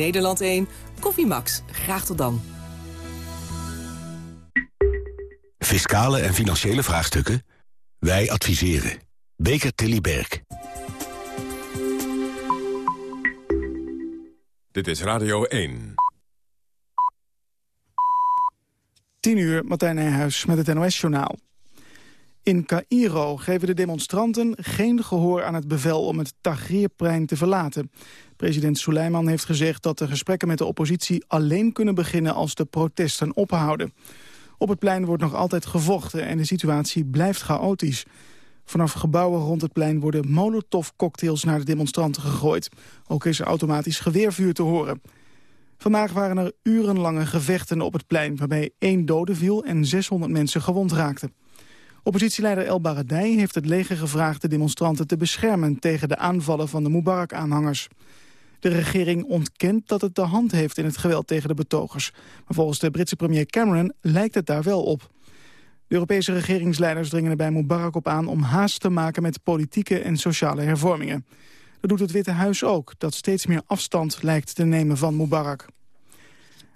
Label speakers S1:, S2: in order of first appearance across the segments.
S1: Nederland 1, Koffie Max. Graag tot dan.
S2: Fiscale en financiële vraagstukken? Wij adviseren. Beker Tilly Berg.
S3: Dit is Radio 1.
S4: 10 uur, Martijn Nijhuis met het NOS-journaal. In Cairo geven de demonstranten geen gehoor aan het bevel om het Tahrirplein te verlaten. President Suleiman heeft gezegd dat de gesprekken met de oppositie alleen kunnen beginnen als de protesten ophouden. Op het plein wordt nog altijd gevochten en de situatie blijft chaotisch. Vanaf gebouwen rond het plein worden molotovcocktails naar de demonstranten gegooid. Ook is er automatisch geweervuur te horen. Vandaag waren er urenlange gevechten op het plein... waarbij één dode viel en 600 mensen gewond raakten. Oppositieleider El Baradei heeft het leger gevraagd de demonstranten te beschermen... tegen de aanvallen van de Mubarak-aanhangers. De regering ontkent dat het de hand heeft in het geweld tegen de betogers. Maar volgens de Britse premier Cameron lijkt het daar wel op. De Europese regeringsleiders dringen er bij Mubarak op aan... om haast te maken met politieke en sociale hervormingen. Dat doet het Witte Huis ook, dat steeds meer afstand lijkt te nemen van Mubarak.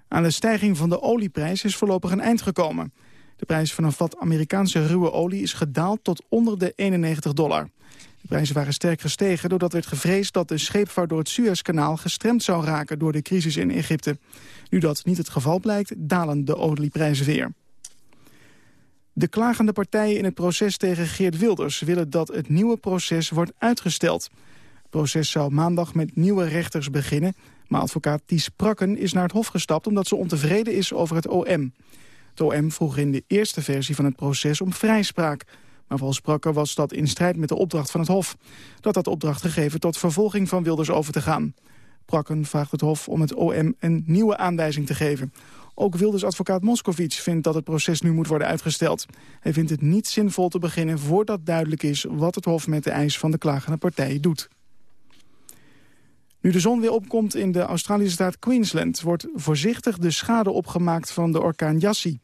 S4: Aan de stijging van de olieprijs is voorlopig een eind gekomen. De prijs van een vat Amerikaanse ruwe olie is gedaald tot onder de 91 dollar. De prijzen waren sterk gestegen doordat werd gevreesd dat de scheepvaart door het Suezkanaal gestremd zou raken door de crisis in Egypte. Nu dat niet het geval blijkt, dalen de olieprijzen weer. De klagende partijen in het proces tegen Geert Wilders willen dat het nieuwe proces wordt uitgesteld. Het proces zou maandag met nieuwe rechters beginnen, maar advocaat Ties Prakken is naar het hof gestapt omdat ze ontevreden is over het OM. OM vroeg in de eerste versie van het proces om vrijspraak. Maar volgens Prakker was dat in strijd met de opdracht van het Hof. Dat had opdracht gegeven tot vervolging van Wilders over te gaan. Prakken vraagt het Hof om het OM een nieuwe aanwijzing te geven. Ook Wilders advocaat Moscovic vindt dat het proces nu moet worden uitgesteld. Hij vindt het niet zinvol te beginnen voordat duidelijk is... wat het Hof met de eis van de klagende partijen doet. Nu de zon weer opkomt in de Australische staat Queensland... wordt voorzichtig de schade opgemaakt van de orkaan Yassi.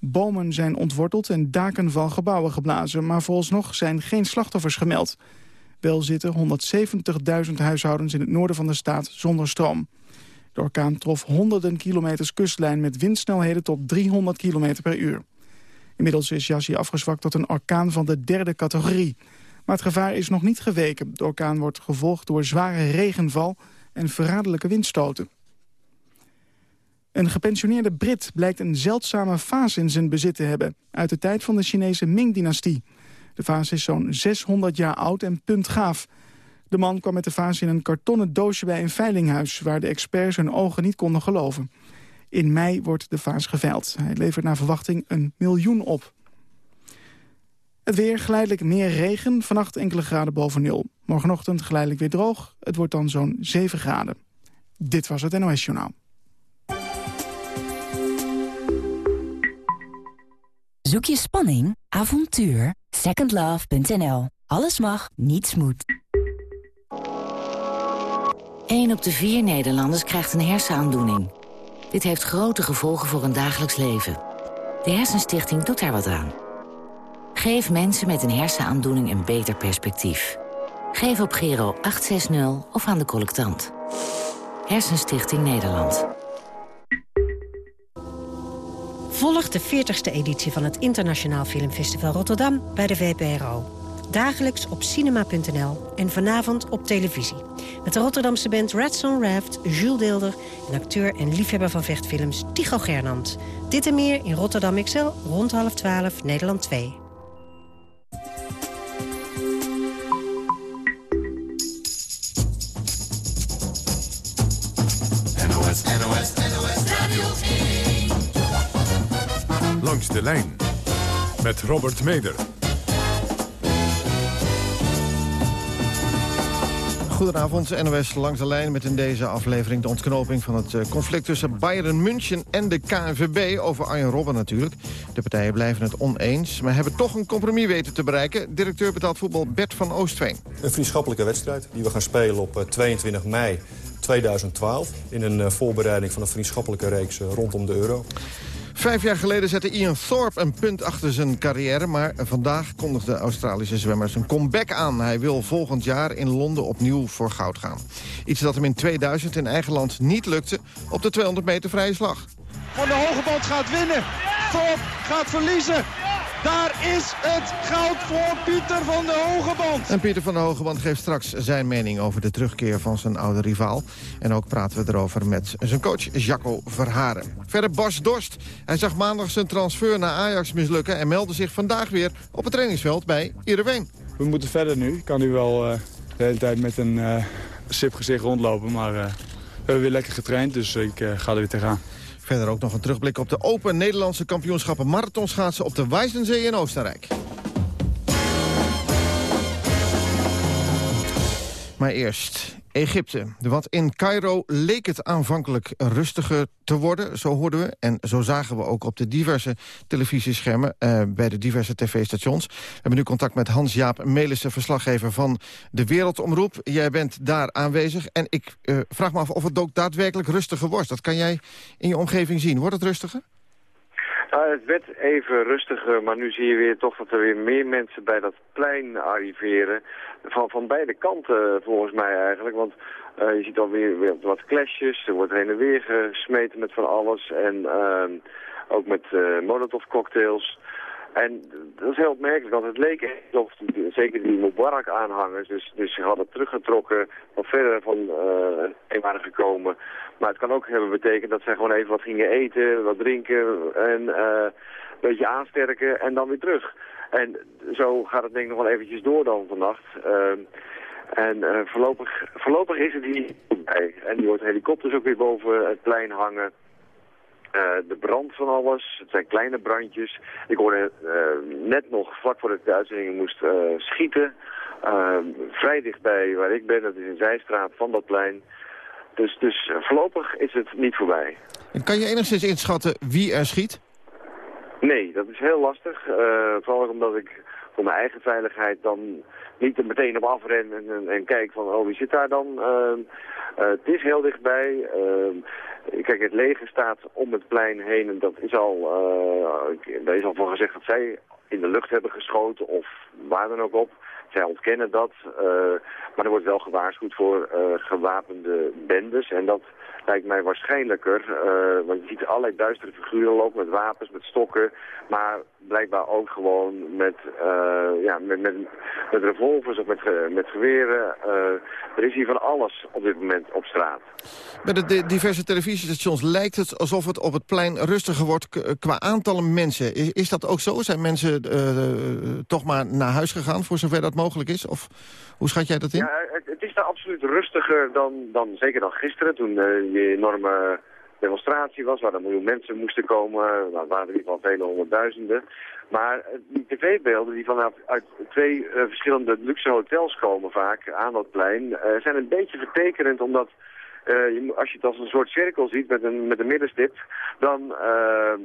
S4: Bomen zijn ontworteld en daken van gebouwen geblazen... maar vooralsnog zijn geen slachtoffers gemeld. Wel zitten 170.000 huishoudens in het noorden van de staat zonder stroom. De orkaan trof honderden kilometers kustlijn met windsnelheden tot 300 km per uur. Inmiddels is Yassi afgezwakt tot een orkaan van de derde categorie. Maar het gevaar is nog niet geweken. De orkaan wordt gevolgd door zware regenval en verraderlijke windstoten. Een gepensioneerde Brit blijkt een zeldzame vaas in zijn bezit te hebben... uit de tijd van de Chinese Ming-dynastie. De vaas is zo'n 600 jaar oud en puntgaaf. De man kwam met de vaas in een kartonnen doosje bij een veilinghuis... waar de experts hun ogen niet konden geloven. In mei wordt de vaas geveild. Hij levert naar verwachting een miljoen op. Het weer geleidelijk meer regen, vannacht enkele graden boven nul. Morgenochtend geleidelijk weer droog, het wordt dan zo'n 7 graden. Dit was het NOS Journaal.
S5: Zoek je spanning, avontuur? Secondlove.nl. Alles mag, niets moet.
S6: 1 op de vier Nederlanders krijgt een hersenaandoening. Dit heeft grote gevolgen voor hun dagelijks leven. De Hersenstichting doet daar wat aan. Geef mensen met een hersenaandoening een beter perspectief. Geef op Gero 860 of aan de collectant. Hersenstichting Nederland.
S7: Volg de 40ste editie van het Internationaal Filmfestival Rotterdam bij de VPRO. Dagelijks op cinema.nl en vanavond op televisie. Met de Rotterdamse band Redson Raft, Jules Deelder... en acteur en liefhebber van vechtfilms Tycho Gernand. Dit en meer in Rotterdam XL rond half 12 Nederland 2.
S3: Langs de lijn met Robert Meder.
S8: Goedenavond, NOS langs de lijn met in deze aflevering de ontknoping van het eh, conflict tussen Bayern München en de KNVB over Arjen Robben natuurlijk. De partijen blijven het oneens, maar hebben toch een compromis weten te bereiken. Directeur betaald voetbal Bert van Oostveen.
S9: Een vriendschappelijke wedstrijd die we gaan spelen op 22 mei 2012... in een voorbereiding van een vriendschappelijke reeks rondom de euro.
S8: Vijf jaar geleden zette Ian Thorpe een punt achter zijn carrière... maar vandaag kondigde de Australische zwemmer zijn comeback aan. Hij wil volgend jaar in Londen opnieuw voor goud gaan. Iets dat hem in 2000 in eigen land niet lukte op de 200 meter vrije slag.
S10: Van de Hogeband gaat winnen. Thorpe gaat verliezen. Daar is het goud voor Pieter van de Hogeband.
S8: En Pieter van de Hogeband geeft straks zijn mening over de terugkeer van zijn oude rivaal. En ook praten we erover met zijn coach Jacco Verharen. Verder Bas Dorst. Hij zag maandag zijn transfer naar Ajax mislukken... en meldde zich vandaag weer op het trainingsveld bij Iedereen.
S11: We moeten verder nu. Ik kan nu wel uh, de hele tijd met een uh, sip gezicht rondlopen, maar... Uh, we hebben weer lekker getraind, dus ik ga er weer tegenaan.
S8: Verder ook nog een terugblik op de Open Nederlandse kampioenschappen marathonschaatsen op de Wijzenzee in Oostenrijk. Maar eerst Egypte. Want in Cairo leek het aanvankelijk rustiger te worden, zo hoorden we. En zo zagen we ook op de diverse televisieschermen uh, bij de diverse tv-stations. We hebben nu contact met Hans-Jaap Melissen, verslaggever van de Wereldomroep. Jij bent daar aanwezig en ik uh, vraag me af of het ook daadwerkelijk rustiger wordt. Dat kan jij in je omgeving zien. Wordt het rustiger?
S12: Nou, het werd even rustiger, maar nu zie je weer toch dat er weer meer mensen bij dat plein arriveren. Van, van beide kanten volgens mij eigenlijk, want uh, je ziet alweer weer wat clashes, er wordt heen en weer gesmeten met van alles en uh, ook met molotov cocktails. En dat is heel opmerkelijk, want het leek echt of zeker die Mubarak-aanhangers, dus, dus ze hadden teruggetrokken, wat verder van uh, waren gekomen. Maar het kan ook hebben betekend dat zij gewoon even wat gingen eten, wat drinken en uh, een beetje aansterken en dan weer terug. En zo gaat het denk ik nog wel eventjes door dan vannacht. Uh, en voorlopig, voorlopig is het hier. En die hoort helikopters ook weer boven het plein hangen. Uh, de brand van alles, het zijn kleine brandjes. Ik hoorde uh, net nog, vlak voordat ik de uitzending moest uh, schieten. vrij dichtbij waar ik ben, dat is in Zijstraat van dat plein. Dus, dus voorlopig is het niet voorbij.
S8: En kan je enigszins inschatten wie er schiet?
S12: Nee, dat is heel lastig. vooral omdat ik voor mijn eigen veiligheid dan niet er meteen op afren en, en, en kijk van, oh, wie zit daar dan? het is heel dichtbij. Kijk, het leger staat om het plein heen en dat is al, uh, daar is al van gezegd dat zij in de lucht hebben geschoten of waar dan ook op. Zij ontkennen dat, uh, maar er wordt wel gewaarschuwd voor gewapende bendes en dat lijkt mij waarschijnlijker. Want je ziet allerlei duistere figuren lopen met wapens, met stokken. Maar blijkbaar ook gewoon met, uh, ja, met, met, met revolvers of met, met geweren. Uh, er is hier van alles op dit moment op straat.
S8: Bij de diverse televisiestations lijkt het alsof het op het plein rustiger wordt qua aantallen mensen. Is, is dat ook zo? Zijn mensen toch maar naar huis gegaan voor zover dat mogelijk is? Of hoe schat jij dat in?
S12: Ja, het, het is daar absoluut rustiger dan, dan zeker dan gisteren toen die enorme demonstratie was, waar een miljoen mensen moesten komen. Het waren in ieder geval vele honderdduizenden. Maar die tv-beelden die vanuit uit twee uh, verschillende luxe hotels komen vaak aan dat plein, uh, zijn een beetje vertekenend omdat je, als je het als een soort cirkel ziet met een, met een middenstip, dan,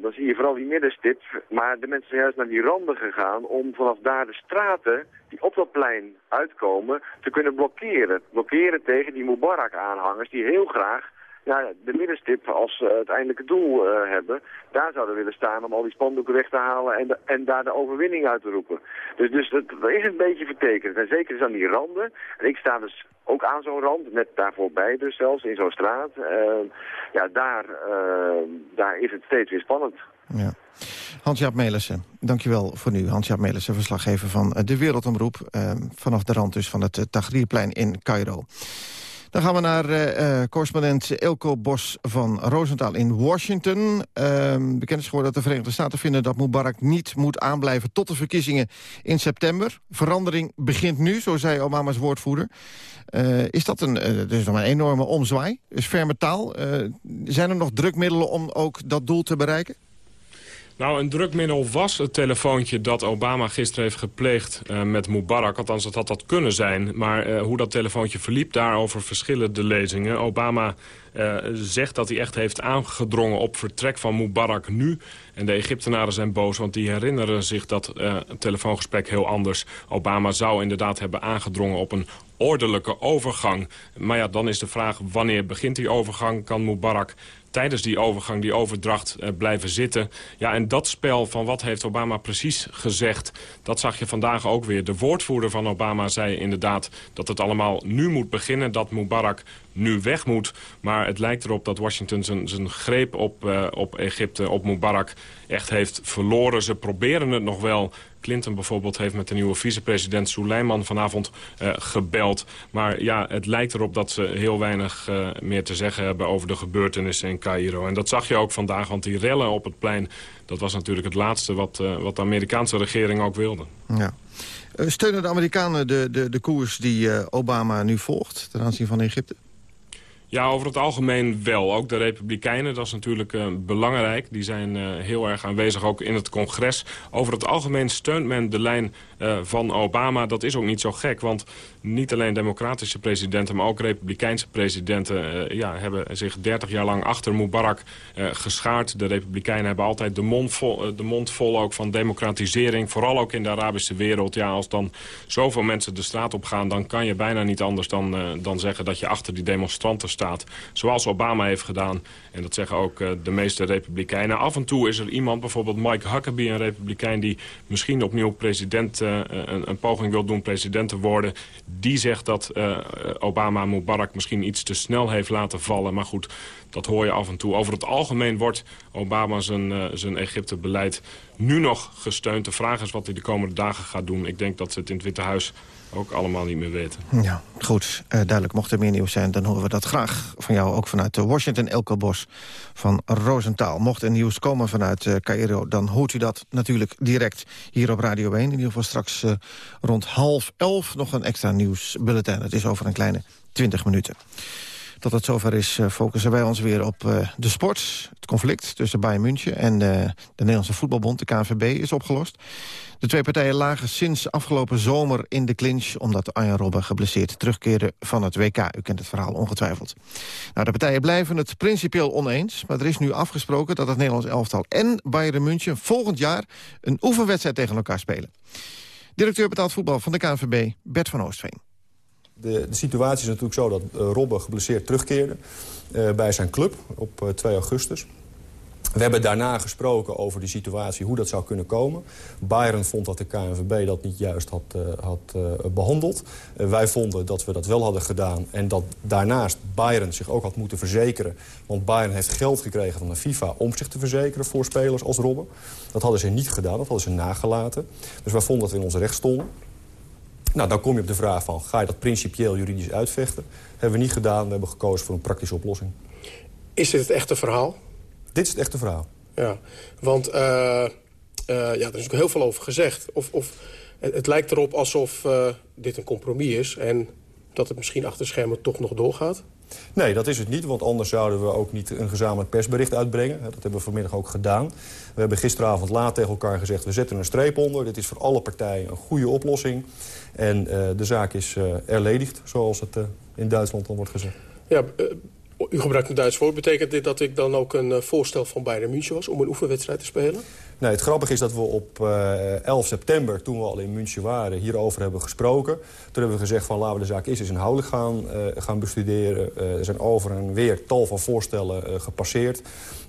S12: dan zie je vooral die middenstip. Maar de mensen zijn juist naar die randen gegaan om vanaf daar de straten die op dat plein uitkomen te kunnen blokkeren. Blokkeren tegen die Mubarak-aanhangers die heel graag ja, de middenstip als uh, uiteindelijke doel uh, hebben. Daar zouden we willen staan om al die spandoeken weg te halen en, en daar de overwinning uit te roepen. Dus, dus dat, is een beetje vertekend. En zeker is aan die randen. En ik sta dus ook aan zo'n rand, net daar voorbij dus zelfs, in zo'n straat. Uh, ja, daar, daar is het steeds weer spannend.
S8: Ja. Hans-Jaap Melissen, dankjewel voor nu. Hans-Jaap Melissen, verslaggever van De Wereldomroep... vanaf de rand dus van het Tahrirplein in Cairo. Dan gaan we naar uh, correspondent Elko Bos van Rosenthal in Washington. Uh, bekend is geworden dat de Verenigde Staten vinden dat Mubarak niet moet aanblijven tot de verkiezingen in september. Verandering begint nu, zo zei Obama's woordvoerder. Uh, is dat een, dus een enorme omzwaai? Is ferme taal? zijn er nog drukmiddelen om ook dat doel te bereiken?
S13: Nou, een drukmiddel was het telefoontje dat Obama gisteren heeft gepleegd uh, met Mubarak. Althans, dat had dat kunnen zijn. Maar uh, hoe dat telefoontje verliep, daarover verschillen de lezingen. Obama uh, zegt dat hij echt heeft aangedrongen op vertrek van Mubarak nu. En de Egyptenaren zijn boos, want die herinneren zich dat telefoongesprek heel anders. Obama zou inderdaad hebben aangedrongen op een ordelijke overgang. Maar ja, dan is de vraag wanneer begint die overgang? Kan Mubarak tijdens die overgang, die overdracht, uh, blijven zitten. Ja, en dat spel van wat heeft Obama precies gezegd... dat zag je vandaag ook weer. De woordvoerder van Obama zei inderdaad dat het allemaal nu moet beginnen... dat Mubarak nu weg moet. Maar het lijkt erop dat Washington zijn, greep op, uh, op Egypte, op Mubarak, echt heeft verloren. Ze proberen het nog wel. Clinton bijvoorbeeld heeft met de nieuwe vicepresident Suleiman vanavond uh, gebeld. Maar ja, het lijkt erop dat ze heel weinig uh, meer te zeggen hebben over de gebeurtenissen in Cairo. En dat zag je ook vandaag, want die rellen op het plein... dat was natuurlijk het laatste wat, wat de Amerikaanse regering ook wilde.
S8: Ja. Steunen de Amerikanen de, de, de koers die Obama nu volgt ten aanzien van Egypte?
S13: Ja, over het algemeen wel. Ook de Republikeinen, dat is natuurlijk uh, belangrijk. Die zijn uh, heel erg aanwezig ook in het congres. Over het algemeen steunt men de lijn uh, van Obama. Dat is ook niet zo gek, want niet alleen democratische presidenten... maar ook republikeinse presidenten ja, hebben zich 30 jaar lang achter Mubarak geschaard. De republikeinen hebben altijd de mond, vol, de mond vol ook van democratisering. Vooral ook in de Arabische wereld. Ja, als dan zoveel mensen de straat op gaan... dan kan je bijna niet anders dan, dan zeggen dat je achter die demonstranten staat. Zoals Obama heeft gedaan. En dat zeggen ook de meeste republikeinen. Af en toe is er iemand, bijvoorbeeld Mike Huckabee, een republikein... die misschien opnieuw president, een, een, poging wil doen president te worden. Die zegt dat uh, Obama Mubarak misschien iets te snel heeft laten vallen. Maar goed, dat hoor je af en toe. Over het algemeen wordt Obama zijn, zijn Egypte-beleid nu nog gesteund. De vraag is wat hij de komende dagen gaat doen. Ik denk dat ze het in het Witte Huis ook allemaal niet meer weten.
S8: Ja, goed. Uh, duidelijk. Mocht er meer nieuws zijn, dan horen we dat graag van jou. Ook vanuit Washington, Elke Bos van Roosentaal. Mocht er nieuws komen vanuit uh, Cairo, dan hoort u dat natuurlijk direct hier op Radio 1. In ieder geval straks rond half elf nog een extra nieuwsbulletin. Het is over een kleine 20 minuten. Tot het zover is, uh, focussen wij ons weer op uh, de sport. Het conflict tussen Bayern München en uh, de Nederlandse voetbalbond, de KNVB, is opgelost. De twee partijen lagen sinds afgelopen zomer in de clinch... omdat Arjen Robben geblesseerd terugkeerde van het WK. U kent het verhaal ongetwijfeld. Nou, de partijen blijven het principieel oneens... maar er is nu afgesproken dat het Nederlands elftal en Bayern München... volgend jaar een oefenwedstrijd tegen elkaar spelen. Directeur betaald voetbal van de KNVB, Bert van Oostveen.
S9: De, de, situatie is natuurlijk zo dat uh, Robben geblesseerd terugkeerde uh, bij zijn club op uh, 2 augustus. We hebben daarna gesproken over de situatie, hoe dat zou kunnen komen. Bayern vond dat de KNVB dat niet juist had, had behandeld. wij vonden dat we dat wel hadden gedaan en dat daarnaast Bayern zich ook had moeten verzekeren. Want Bayern heeft geld gekregen van de FIFA om zich te verzekeren voor spelers als Robben. Dat hadden ze niet gedaan, dat hadden ze nagelaten. Dus wij vonden dat we in ons recht stonden. Nou, dan kom je op de vraag van, ga je dat principieel juridisch uitvechten? hebben we niet gedaan, we hebben gekozen voor een praktische oplossing.
S14: Is dit het echte verhaal?
S9: Dit is het echte verhaal.
S14: Ja, want uh, uh, ja, er is natuurlijk heel veel over gezegd. Of, of, het, het lijkt erop alsof uh, dit een compromis is... en dat het misschien achter schermen toch nog doorgaat.
S9: Nee, dat is het niet, want anders zouden we ook niet een gezamenlijk persbericht uitbrengen. Dat hebben we vanmiddag ook gedaan. We hebben gisteravond laat tegen elkaar gezegd... we zetten een streep onder. Dit is voor alle partijen een goede oplossing. En uh, de zaak is uh, erledigd, zoals het uh, in Duitsland dan wordt gezegd.
S14: Ja, u gebruikt een Duits woord. Betekent dit dat ik dan ook een voorstel van Bayern München was... om een oefenwedstrijd te spelen?
S9: Nee, het grappige is dat we op uh, 11 september, toen we al in München waren, hierover hebben gesproken. Toen hebben we gezegd van laten we de zaak eerst eens inhoudelijk gaan, uh, gaan bestuderen. Er zijn over en weer tal van voorstellen gepasseerd.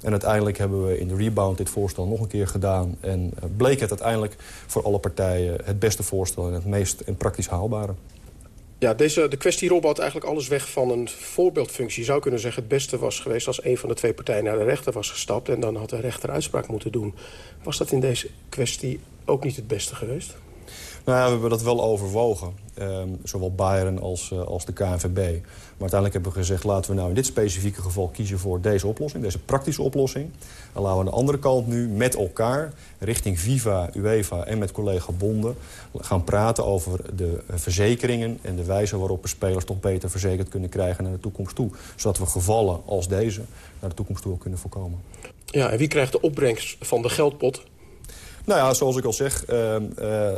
S9: En uiteindelijk hebben we in de rebound dit voorstel nog een keer gedaan. En bleek het uiteindelijk voor alle partijen het beste voorstel en het meest en praktisch haalbare.
S14: Ja, deze, de kwestie Rob had eigenlijk alles weg van een voorbeeldfunctie. Je zou kunnen zeggen het beste was geweest als een van de twee partijen naar de rechter was gestapt... en dan had de rechter uitspraak moeten doen. Was dat in deze kwestie ook niet het beste geweest?
S9: Nou ja, we hebben dat wel overwogen. Um, zowel Bayern als, uh, als de KNVB. Maar uiteindelijk hebben we gezegd... laten we nou in dit specifieke geval kiezen voor deze oplossing. Deze praktische oplossing. En laten we aan de andere kant nu met elkaar... richting Viva, UEFA en met collega Bonden... gaan praten over de verzekeringen... en de wijze waarop we spelers toch beter verzekerd kunnen krijgen... naar de toekomst toe. Zodat we gevallen als deze naar de toekomst toe kunnen voorkomen.
S14: Ja, en wie krijgt de opbrengst van de geldpot
S9: nou ja, zoals ik al zeg, uh, uh,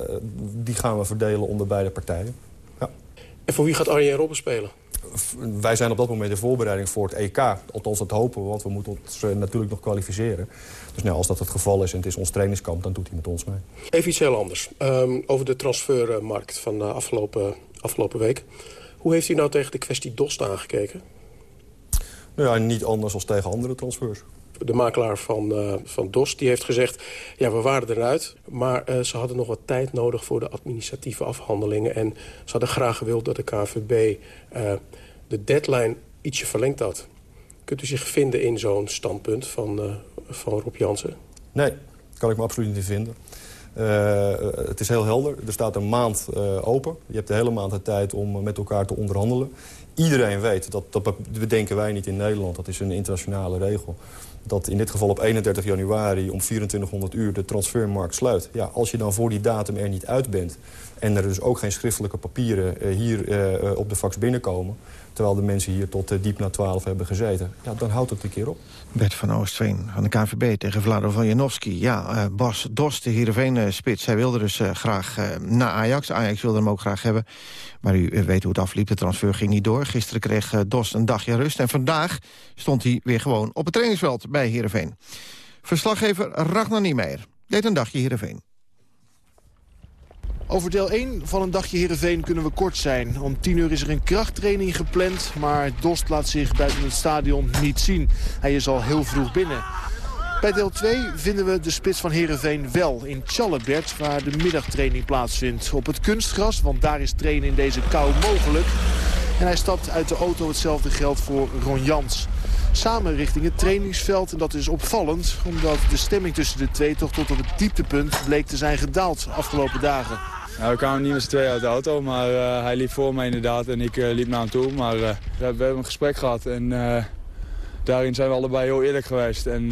S9: die gaan we verdelen onder beide partijen. Ja.
S14: En voor wie gaat Arjen Robben spelen?
S9: Wij zijn op dat moment de voorbereiding voor het EK. Althans, dat hopen we, want we moeten ons uh, natuurlijk nog kwalificeren. Dus nou, als dat het geval is en het is ons trainingskamp, dan doet hij met ons mee.
S14: Even iets heel anders. Um, over de transfermarkt van de afgelopen, afgelopen week. Hoe heeft u nou tegen de kwestie Dost aangekeken?
S9: Nou ja, niet anders dan tegen andere transfers.
S14: De makelaar van, uh, van DOS die heeft gezegd... ja, we waren eruit, maar uh, ze hadden nog wat tijd nodig... voor de administratieve afhandelingen. En ze hadden graag gewild dat de KVB uh, de deadline ietsje verlengd had. Kunt u zich vinden in zo'n standpunt van, van Rob Jansen?
S9: Nee, kan ik me absoluut niet vinden. Uh, het is heel helder. Er staat een maand uh, open. Je hebt de hele maand de tijd om met elkaar te onderhandelen. Iedereen weet, dat, dat bedenken wij niet in Nederland, dat is een internationale regel dat in dit geval op 31 januari om 2400 uur de transfermarkt sluit. Ja, als je dan voor die datum er niet uit bent... en er dus ook geen schriftelijke papieren hier op de fax binnenkomen... terwijl de mensen hier tot uh, diep na 12 hebben gezeten... Ja, dan houdt het een keer op.
S8: Bert van Oostveen van de KVB tegen Vlado van Janowski. Ja, Bas Dost, de Heerenveen-spits, hij wilde dus graag naar Ajax. Ajax wilde hem ook graag hebben. Maar u weet hoe het afliep, de transfer ging niet door. Gisteren kreeg Dost een dagje rust en vandaag stond hij weer gewoon op het trainingsveld bij Heerenveen. Verslaggever Ragnar Niemeyer deed een dagje Heerenveen.
S15: Over deel 1 van een dagje Heerenveen kunnen we kort zijn. Om 10 uur is er een krachttraining gepland, maar Dost laat zich buiten het stadion niet zien. Hij is al heel vroeg binnen. Bij deel 2 vinden we de spits van Heerenveen wel in Tjallebert... waar de middagtraining plaatsvindt. Op het kunstgras, want daar is trainen in deze kou mogelijk. En hij stapt uit de auto. Hetzelfde geldt voor Ron Jans samen richting het trainingsveld. En dat is opvallend, omdat de stemming tussen de twee toch tot op het dieptepunt bleek te zijn gedaald afgelopen dagen.
S11: Nou, we kwamen niet met z'n tweeën uit de auto, maar uh, hij liep voor me inderdaad en ik uh, liep naar hem toe. Maar uh, we, hebben een gesprek gehad en daarin zijn we allebei heel eerlijk geweest. En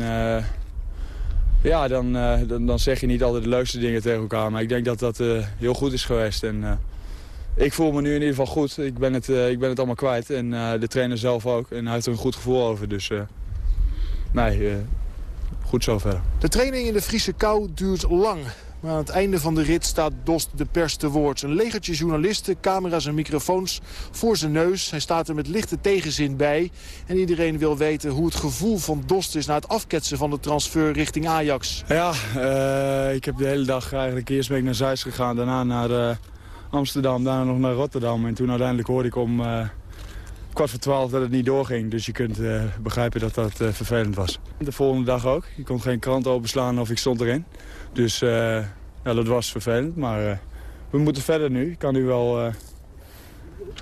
S11: ja, dan, dan, dan, zeg je niet altijd de leukste dingen tegen elkaar, maar ik denk dat dat heel goed is geweest. En, ik voel me nu in ieder geval goed. Ik ben het, uh, ik ben het allemaal kwijt. En uh, de trainer zelf ook. En hij heeft er een goed gevoel over. Dus uh, nee, goed zover.
S15: De training in de Friese kou duurt lang. Maar aan het einde van de rit staat Dost de pers te woord. Een legertje journalisten, camera's en microfoons voor zijn neus. Hij staat er met lichte tegenzin bij. En iedereen wil weten hoe het gevoel van Dost is... na het afketsen van de transfer richting Ajax.
S11: Ja, ik heb de hele dag eigenlijk eerst ben ik naar Zeist gegaan. Daarna naar Amsterdam, daarna nog naar Rotterdam. En toen uiteindelijk hoorde ik om uh, kwart voor twaalf dat het niet doorging. Dus je kunt uh, begrijpen dat dat uh, vervelend was. De volgende dag ook. Je kon geen krant openslaan of ik stond erin. Dus ja, dat was vervelend. Maar we moeten verder nu. Ik kan nu wel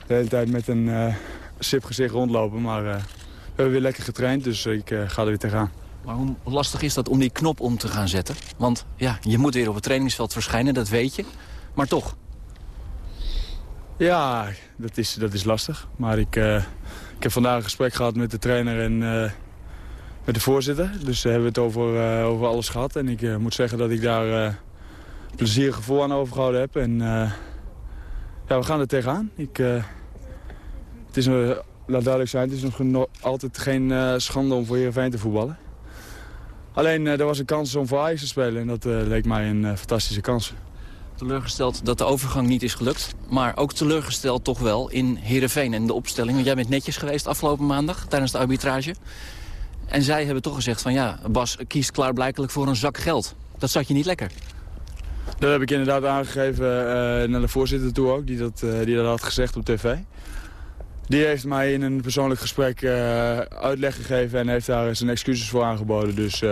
S11: de hele tijd met een sip gezicht rondlopen. Maar we hebben weer lekker getraind, dus ik ga er weer tegenaan.
S16: Maar hoe lastig is dat om die knop om te gaan zetten? Want ja, je moet weer op het trainingsveld verschijnen, dat weet je. Maar toch.
S11: Ja, dat is, dat is lastig. Maar ik, uh, ik heb vandaag een gesprek gehad met de trainer en uh, met de voorzitter. Dus we hebben het over, uh, over alles gehad. En ik moet zeggen dat ik daar plezierig gevoel aan overgehouden heb. En ja, we gaan er tegenaan. Ik, het is, laat duidelijk zijn, het is nog altijd geen schande om voor Heerenveen te voetballen. Alleen, er was een kans om voor Ajax te spelen. En dat leek mij een fantastische kans
S16: teleurgesteld dat de overgang niet is gelukt. Maar ook teleurgesteld toch wel in Heerenveen en de opstelling. Want jij bent netjes geweest afgelopen maandag tijdens de arbitrage. En zij hebben toch gezegd van ja, Bas kiest klaarblijkelijk voor een zak geld. Dat zat je niet lekker.
S11: Dat heb ik inderdaad aangegeven uh, naar de voorzitter toe ook, die dat, uh, die dat had gezegd op tv. Die heeft mij in een persoonlijk gesprek uh, uitleg gegeven en heeft daar zijn excuses voor aangeboden. Dus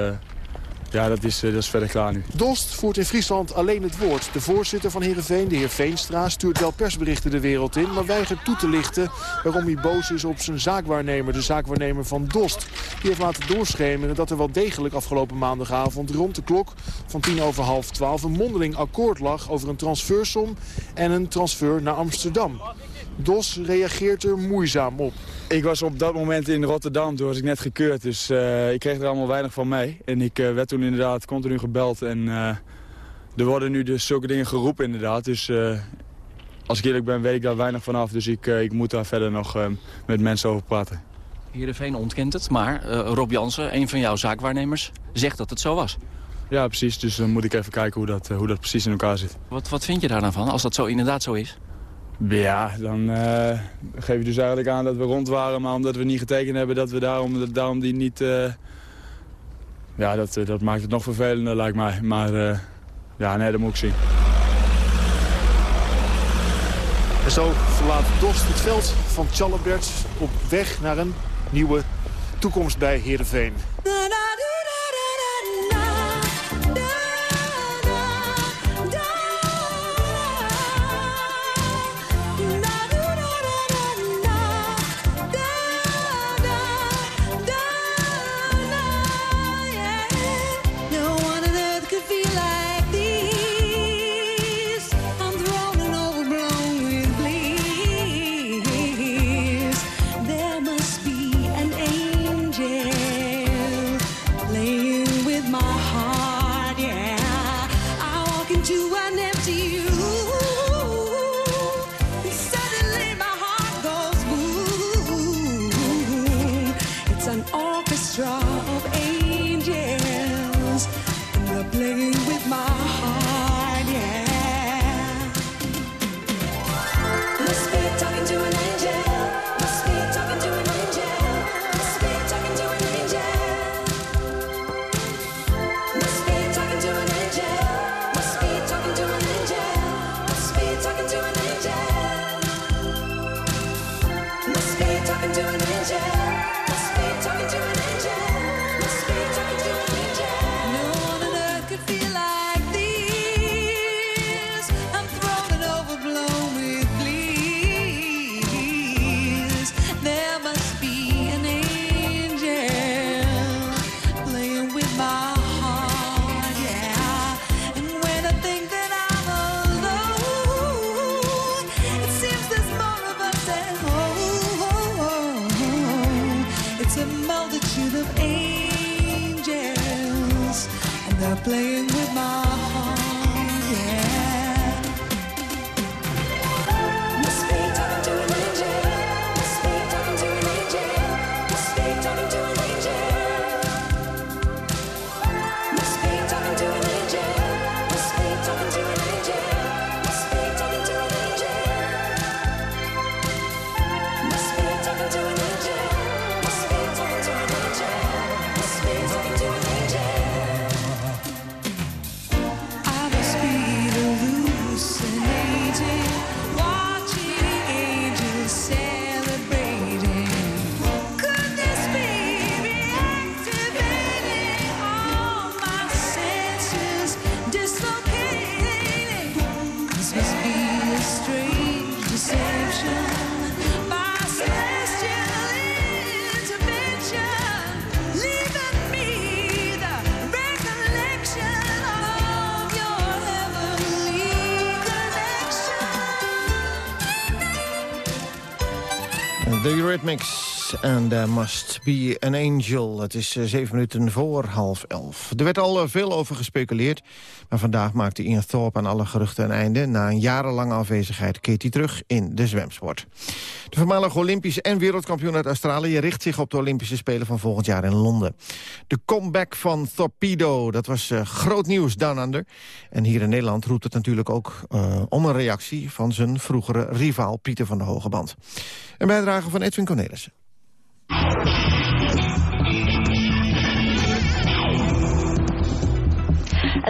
S11: ja, dat is, eh, dat is verder klaar nu.
S15: Dost voert in Friesland alleen het woord. De voorzitter van Heerenveen, de heer Veenstra, stuurt wel persberichten de wereld in... maar weigert toe te lichten waarom hij boos is op zijn zaakwaarnemer... de zaakwaarnemer van Dost. Die heeft laten doorschemeren dat er wel degelijk afgelopen maandagavond... rond de klok van tien over half twaalf een mondeling akkoord lag... over een transfersom en een transfer naar Amsterdam. Dos reageert er moeizaam op.
S11: Ik was op dat moment in Rotterdam, toen was ik net gekeurd. Dus uh, ik kreeg er allemaal weinig van mee. En ik uh, werd toen inderdaad continu gebeld. En uh, er worden nu dus zulke dingen geroepen inderdaad. Dus als ik eerlijk ben, weet ik daar weinig van af. Dus ik, ik moet daar verder nog met mensen over praten.
S16: Heerenveen ontkent het, maar Rob Jansen, een van jouw zaakwaarnemers, zegt dat het zo was.
S11: Ja, precies. Dus dan moet ik even kijken hoe dat, hoe dat precies in elkaar zit.
S16: Wat, wat vind je daar dan van, als dat zo inderdaad zo is?
S11: Ja, dan uh, geef je dus eigenlijk aan dat we rond waren, maar omdat we niet getekend hebben, dat we daarom, daarom die niet... Uh, ja, dat, eh, dat maakt het nog vervelender, lijkt mij. Maar uh, ja, nee, dat moet ik zien.
S15: En zo verlaat Dorst het veld van Challenbert op weg naar een nieuwe
S17: toekomst bij Heerenveen.
S18: The
S8: Eurythmics and There Must Be an Angel. Het is eh, zeven minuten voor half elf. Er werd al eh, veel over gespeculeerd. Maar vandaag maakte Ian Thorpe aan alle geruchten een einde. Na een jarenlange afwezigheid keert hij terug in de zwemsport. De voormalige Olympisch en wereldkampioen uit Australië... richt zich op de Olympische Spelen van volgend jaar in Londen. De comeback van Torpedo, dat was eh, groot nieuws down under. En hier in Nederland roept het natuurlijk ook om een reactie... van zijn vroegere rivaal Pieter van der Hogeband. Een bijdrage van Edwin Cornelissen.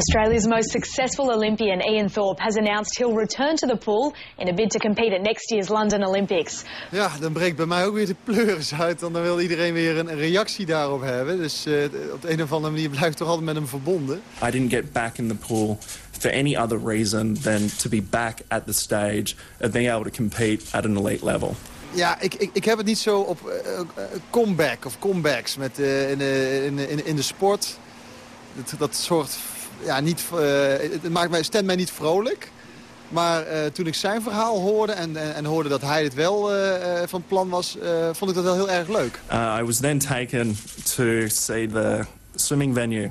S19: Australia's most successful Olympian Ian Thorpe has announced he'll return to the pool in a bid to compete at next year's London Olympics.
S20: Ja, dan breekt bij mij ook weer de pleuris uit. Want dan wil iedereen weer een reactie daarop hebben. Dus uh, op de een of andere manier blijft toch altijd met hem verbonden.
S21: I didn't get back in the pool for any other reason than to be back at the stage of being able to compete at an elite level.
S20: Ja, ik, ik, ik heb het niet zo op uh, uh, comeback of comebacks met, in, de, in, in, in de sport. Dat, dat zorgt ja, niet, het maakt mij, stemt mij niet vrolijk. Maar toen ik zijn verhaal hoorde en, en, hoorde dat hij het wel van plan was, vond ik dat wel heel erg leuk.
S21: I was then taken to see the swimming venue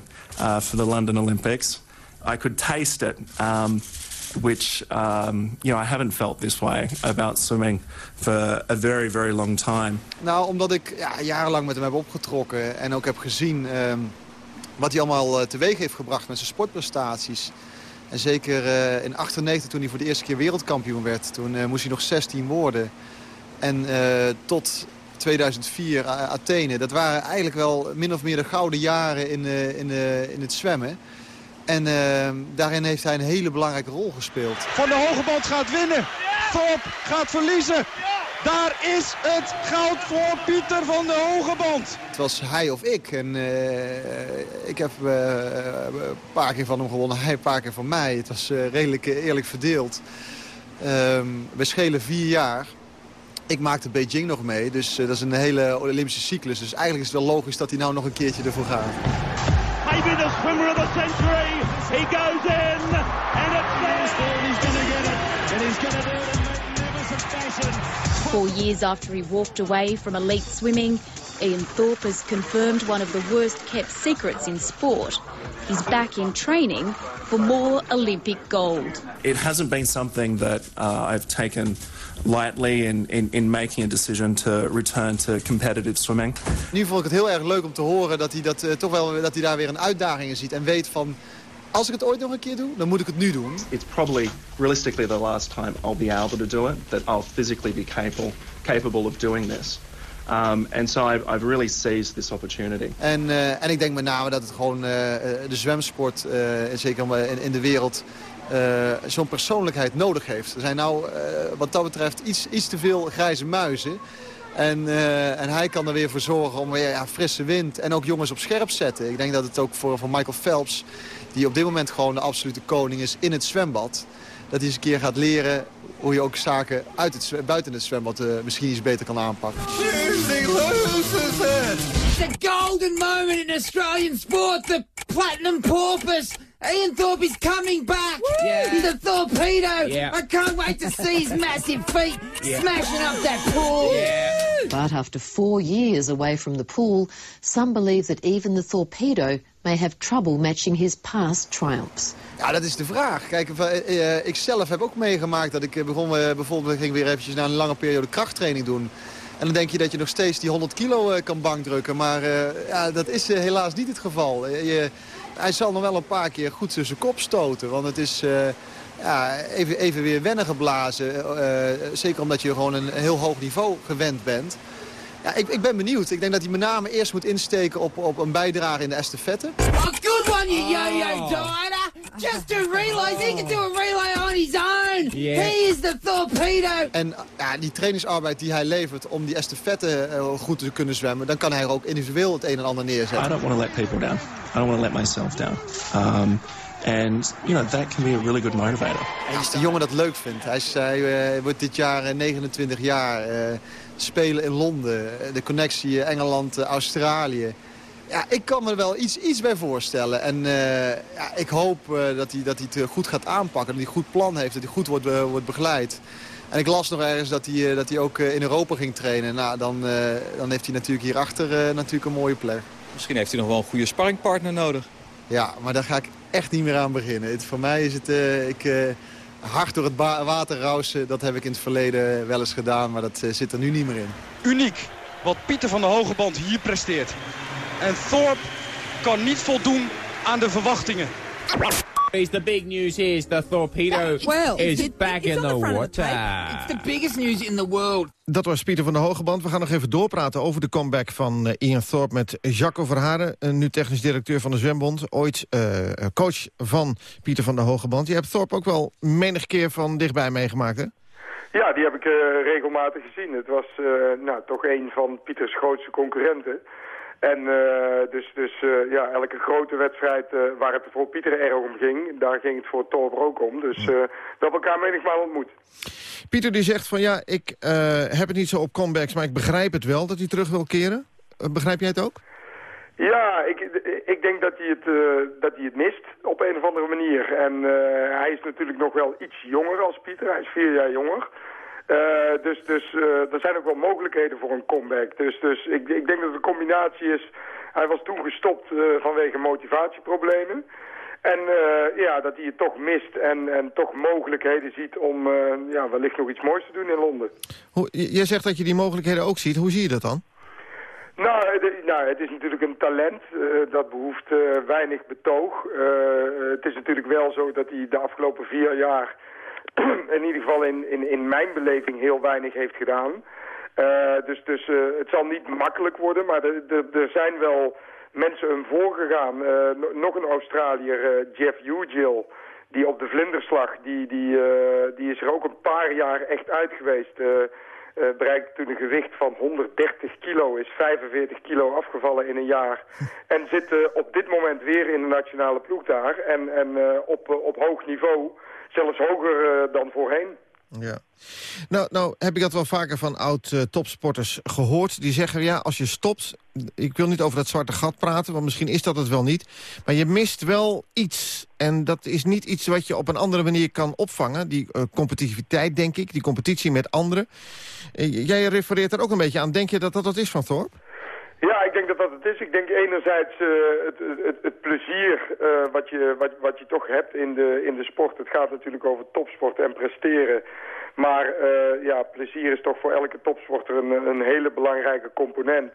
S21: for the London Olympics. I could taste it, um, which um, you know I haven't felt this way about swimming for a very very long time.
S20: Nou, omdat ik ja, jarenlang met hem heb opgetrokken en ook heb gezien. Um, wat hij allemaal teweeg heeft gebracht met zijn sportprestaties. En zeker uh, in 98 toen hij voor de eerste keer wereldkampioen werd. Toen uh, moest hij nog 16 worden. En tot 2004 Athene. Dat waren eigenlijk wel min of meer de gouden jaren in, in, in het zwemmen. En daarin heeft hij een hele belangrijke rol gespeeld.
S10: Van de Hogeband gaat winnen. Thorpe gaat verliezen. Daar is het goud voor Pieter van de Hogeband.
S20: Het was hij of ik. En eh, ik heb eh, een paar keer van hem gewonnen, hij een paar keer van mij. Het was eh, redelijk eerlijk verdeeld. Ehm, we schelen vier jaar. Ik maakte Beijing nog mee, dus dat is een hele Olympische cyclus. Dus eigenlijk is het wel logisch dat hij nou nog een keertje ervoor gaat.
S18: Maybe the swimmer of the century.
S22: Four years after he walked away from elite swimming, Ian Thorpe has confirmed one of the worst kept secrets in sport. He's back in training for more Olympic gold.
S21: It hasn't been something that uh, I've taken lightly in, in, in making a decision to return to competitive swimming.
S20: Nu vond ik het heel erg leuk om te horen dat hij, dat, eh, toch wel, dat hij daar weer een uitdaging in ziet. En weet van, als ik het ooit nog een keer doe, dan moet ik het nu doen.
S21: It's probably realistically the last time I'll be able to do it, that I'll physically be capable, capable of doing this. Um, and so I've, I've really seized this opportunity.
S20: En, eh, en ik denk met name dat het gewoon eh, de zwemsport, en zeker in, in de wereld, eh, zo'n persoonlijkheid nodig heeft. Er zijn nou eh, wat dat betreft iets, iets te veel grijze muizen. En, eh, en hij kan er weer voor zorgen om weer ja, frisse wind en ook jongens op scherp zetten. Ik denk dat het ook voor, voor Michael Phelps, die op dit moment gewoon de absolute koning is in het zwembad... dat hij eens een keer gaat leren hoe je ook zaken uit het, buiten het zwembad eh, misschien iets beter kan aanpakken.
S18: A golden moment in Australian sport. The platinum porpoise. Ian Thorpe is coming back.
S23: Yeah.
S18: He's a torpedo.
S23: Yeah.
S18: I can't wait to see his massive feet
S23: Yeah.
S18: smashing up that pool.
S24: But after four years away from the pool, some believe that even the torpedo may have trouble matching his past triumphs.
S20: Ja, dat is de vraag. Kijk, eh, eh, ik zelf heb ook meegemaakt dat ik eh, begon... bijvoorbeeld, ging weer eventjes na een lange periode krachttraining doen. En dan denk je dat je nog steeds die 100 kilo kan bankdrukken. Maar ja, dat is helaas niet het geval. Je, hij zal nog wel een paar keer goed tussen kop stoten. Want het is ja, even, even weer wennen geblazen. zeker omdat je gewoon een heel hoog niveau gewend bent. Ja, ik, ik ben benieuwd. Ik denk dat hij met name eerst moet insteken op, op een bijdrage in de estafette.
S18: A good one, you yo-yo dider. Just do relays. He can do a relay on his own.
S20: Yeah.
S18: He is the torpedo.
S20: En ja, die trainingsarbeid die hij levert om die estafette eh, goed te kunnen zwemmen... dan kan hij er ook individueel het een en ander
S21: I
S20: neerzetten.
S21: don't want to let people down. I don't want to let myself down. Um, and, you know, that can be a really good motivator.
S20: Als die jongen dat leuk vindt. Hij, is, hij eh, wordt dit jaar eh, 29 jaar. eh, spelen in Londen. eh, de connectie eh, Engeland, eh. Ja, ik kan me er wel iets, iets bij voorstellen. En ja, ik hoop dat, hij, dat hij het goed gaat aanpakken. Dat hij een goed plan heeft. Dat hij goed wordt, wordt begeleid. En ik las nog ergens dat hij, dat hij ook in Europa ging trainen. Nou, dan, dan heeft hij natuurlijk hierachter natuurlijk een mooie plek.
S25: Misschien heeft hij nog wel een goede sparringpartner nodig.
S20: Ja, maar daar ga ik echt niet meer aan beginnen. Het, voor mij is het... ik, hard door het water rausen, dat heb ik in het verleden wel eens gedaan. Maar dat eh, zit er nu niet meer in.
S10: Uniek wat Pieter van de Hogeband hier presteert. En Thorpe kan niet voldoen aan de verwachtingen.
S23: Is the big news is the torpedo
S26: Well,
S23: is
S26: it-
S23: back in the
S26: the
S23: water.
S26: It's the biggest news in the world.
S8: Dat was Pieter van der Hogeband. We gaan nog even doorpraten over de comeback van eh, Ian Thorpe... met Jacco Verharen, eh, nu technisch directeur van de Zwembond. Ooit eh, coach van Pieter van der Hogeband. Je hebt Thorpe ook wel menig keer van dichtbij meegemaakt, hè?
S27: Ja, die heb ik eh, regelmatig gezien. Het was eh, nou, toch een van Pieters grootste concurrenten. En eh, dus, dus eh, ja, elke grote wedstrijd eh, waar het voor Pieter erg om ging, daar ging het voor Torp ook om. Dus eh, we hebben elkaar menigmaal ontmoet.
S8: Pieter die zegt van ja, ik heb het niet zo op comebacks... maar ik begrijp het wel dat hij terug wil keren. Begrijp jij het ook?
S27: Ja, ik, ik denk dat hij, het, dat hij het mist op een of andere manier. En hij is natuurlijk nog wel iets jonger als Pieter. Hij is vier jaar jonger. Eh, dus dus eh, er zijn ook wel mogelijkheden voor een comeback. Dus, dus ik, ik denk dat het een combinatie is. Hij was toen gestopt eh, vanwege motivatieproblemen. En ja, dat hij het toch mist en, en toch mogelijkheden ziet om ja, wellicht nog iets moois te doen in Londen.
S8: Hoe, jij zegt dat je die mogelijkheden ook ziet. Hoe zie je dat dan?
S27: Nou, het- nou, het is natuurlijk een talent. dat behoeft eh, weinig betoog. Het is natuurlijk wel zo dat hij de afgelopen vier jaar... in ieder geval in, in, in mijn beleving heel weinig heeft gedaan. Eh, dus dus eh, het zal niet makkelijk worden, maar er- zijn wel mensen hem voorgegaan. Eh, no- nog een Australiër, Jeff Ugill, die op de vlinderslag, die, die, die is er ook een paar jaar echt uit geweest... bereikte toen een gewicht van 130 kilo, is 45 kilo afgevallen in een jaar. En zit op dit moment weer in de nationale ploeg daar. En, en op, op hoog niveau, zelfs hoger eh, dan voorheen.
S8: Ja. Nou, nou heb ik dat wel vaker van oud-topsporters gehoord. Die zeggen, ja, als je stopt... Ik wil niet over dat zwarte gat praten, want misschien is dat het wel niet. Maar je mist wel iets. En dat is niet iets wat je op een andere manier kan opvangen. Die eh, competitiviteit, denk ik. Die competitie met anderen. Eh, jij refereert er ook een beetje aan. Denk je dat dat het is van Thorpe?
S27: Ja, ik denk dat dat het is. Ik denk enerzijds eh, het, het, het plezier eh, wat, je, wat, wat je toch hebt in de, in de sport. Het gaat natuurlijk over topsport en presteren. Maar eh, ja, plezier is toch voor elke topsporter een, een hele belangrijke component.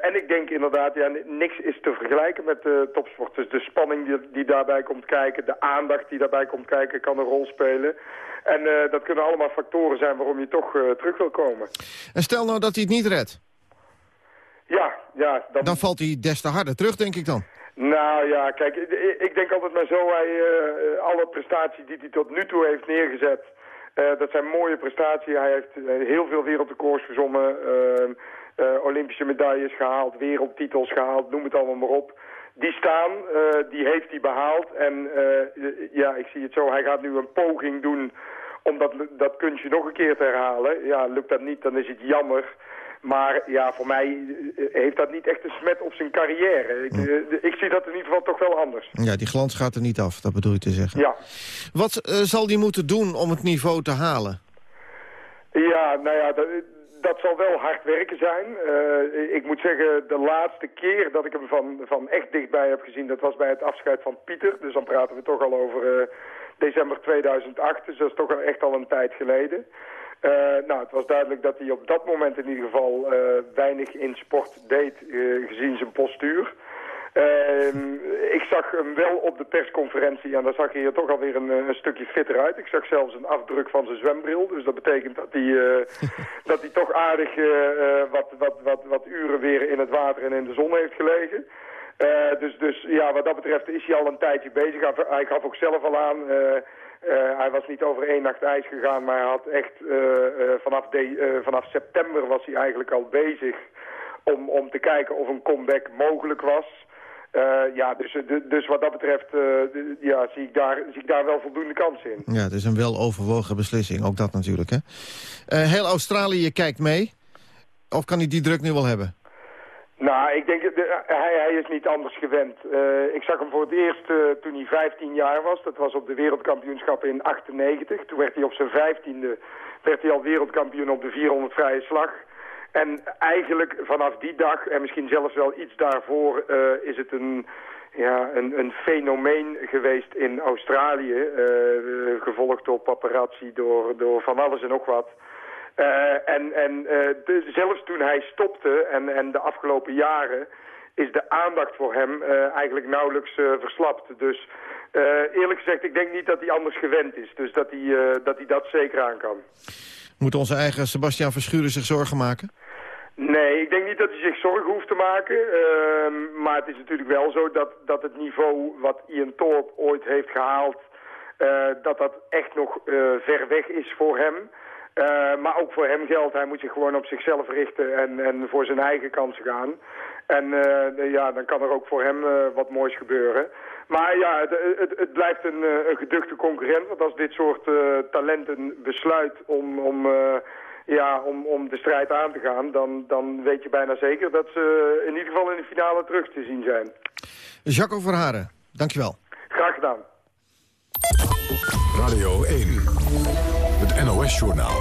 S27: En ik denk inderdaad, ja, niks is te vergelijken met de topsport. Dus de spanning die, die daarbij komt kijken, de aandacht die daarbij komt kijken, kan een rol spelen. En dat kunnen allemaal factoren zijn waarom je toch terug wil komen.
S8: En stel nou dat hij het niet redt.
S27: Ja, ja. Dan,
S8: Dan valt hij des te harder terug, denk ik dan.
S27: Nou ja, kijk, ik, denk altijd maar zo, hij, eh, alle prestaties die hij tot nu toe heeft neergezet, eh, dat zijn mooie prestaties. Hij heeft eh, heel veel wereldrecords verzommen, eh, eh, Olympische medailles gehaald, wereldtitels gehaald, noem het allemaal maar op. Die staan, die heeft hij behaald en ja, ik zie het zo, hij gaat nu een poging doen om dat, dat kunstje nog een keer te herhalen. Ja, lukt dat niet, dan is het jammer. Maar ja, voor mij eh, heeft dat niet echt een smet op zijn carrière. Ik, eh, ik zie dat in ieder geval toch wel anders.
S8: Ja, die glans gaat er niet af, dat bedoel je te zeggen.
S27: Ja.
S8: Wat eh, zal hij moeten doen om het niveau te halen?
S27: Ja, nou ja, dat, dat zal wel hard werken zijn. Ik moet zeggen, de laatste keer dat ik hem van, van echt dichtbij heb gezien... dat was bij het afscheid van Pieter. Dus dan praten we toch al over december 2008. Dus dat is toch echt al een tijd geleden. Eh, nou, het was duidelijk dat hij op dat moment in ieder geval eh, weinig in sport deed... eh, gezien zijn postuur. Ehm, ik zag hem wel op de persconferentie en daar zag hij er toch alweer een, een stukje fitter uit. Ik zag zelfs een afdruk van zijn zwembril. Dus dat betekent dat hij, dat hij toch aardig wat, wat, wat, wat uren weer in het water en in de zon heeft gelegen. Dus, dus ja, wat dat betreft is hij al een tijdje bezig. Hij gaf ook zelf al aan... eh, hij was niet over één nacht ijs gegaan, maar hij had echt eh, eh, vanaf, de, vanaf september was hij eigenlijk al bezig om, om te kijken of een comeback mogelijk was. Ja, dus, de- dus wat dat betreft ja, zie, ik daar, zie ik daar wel voldoende kans in.
S8: Ja, het is een weloverwogen beslissing, ook dat natuurlijk. Hè? Heel Australië kijkt mee. Of kan hij die druk nu wel hebben?
S27: Nou, ik denk, de- hij, hij is niet anders gewend. Eh, ik zag hem voor het eerst eh, toen hij 15 jaar was. Dat was op de wereldkampioenschappen in 98. Toen werd hij op zijn 15e werd hij al wereldkampioen op de 400 vrije slag. En eigenlijk vanaf die dag, en misschien zelfs wel iets daarvoor, eh, is het een, ja, een, een fenomeen geweest in Australië. gevolgd door paparazzi, door, door van alles en nog wat. Eh, en en eh, de- zelfs toen hij stopte en, en de afgelopen jaren is de aandacht voor hem eh, eigenlijk nauwelijks verslapt. Dus eerlijk gezegd, ik denk niet dat hij anders gewend is. Dus dat hij, dat, hij dat zeker aan kan.
S8: Moet onze eigen Sebastian Verschuren zich zorgen maken?
S27: Nee, ik denk niet dat hij zich zorgen hoeft te maken. Ehm, maar het is natuurlijk wel zo dat, dat het niveau wat Ian Thorpe ooit heeft gehaald... eh, dat dat echt nog ver weg is voor hem. Eh, maar ook voor hem geldt, hij moet zich gewoon op zichzelf richten en, en voor zijn eigen kansen gaan. En eh, ja, dan kan er ook voor hem eh, wat moois gebeuren. Maar ja, het, het, het blijft een, eh, een geduchte concurrent. Want als dit soort eh, talenten besluit om, om, eh, ja, om, om de strijd aan te gaan... Dan, dan weet je bijna zeker dat ze in ieder geval in de finale terug te zien zijn.
S8: Jaco Verharen, dankjewel.
S27: Graag gedaan.
S3: Radio 1, het NOS-journaal.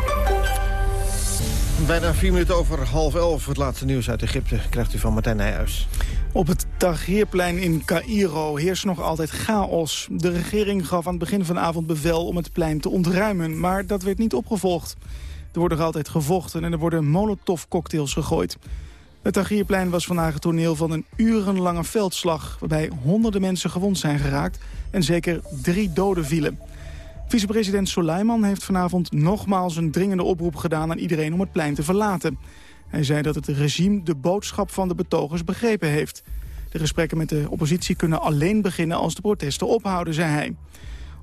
S8: Bijna vier minuten over half elf. Het laatste nieuws uit Egypte krijgt u van Martijn Nijhuis.
S28: Op het Tahrirplein in Cairo heerst nog altijd chaos. De regering gaf aan het begin van de avond bevel om het plein te ontruimen... maar dat werd niet opgevolgd. Er wordt nog altijd gevochten en er worden molotovcocktails gegooid. Het Tahrirplein was vandaag het toneel van een urenlange veldslag... waarbij honderden mensen gewond zijn geraakt en zeker drie doden vielen. Vicepresident Soleiman heeft vanavond nogmaals een dringende oproep gedaan aan iedereen om het plein te verlaten. Hij zei dat het regime de boodschap van de betogers begrepen heeft. De gesprekken met de oppositie kunnen alleen beginnen als de protesten ophouden, zei hij.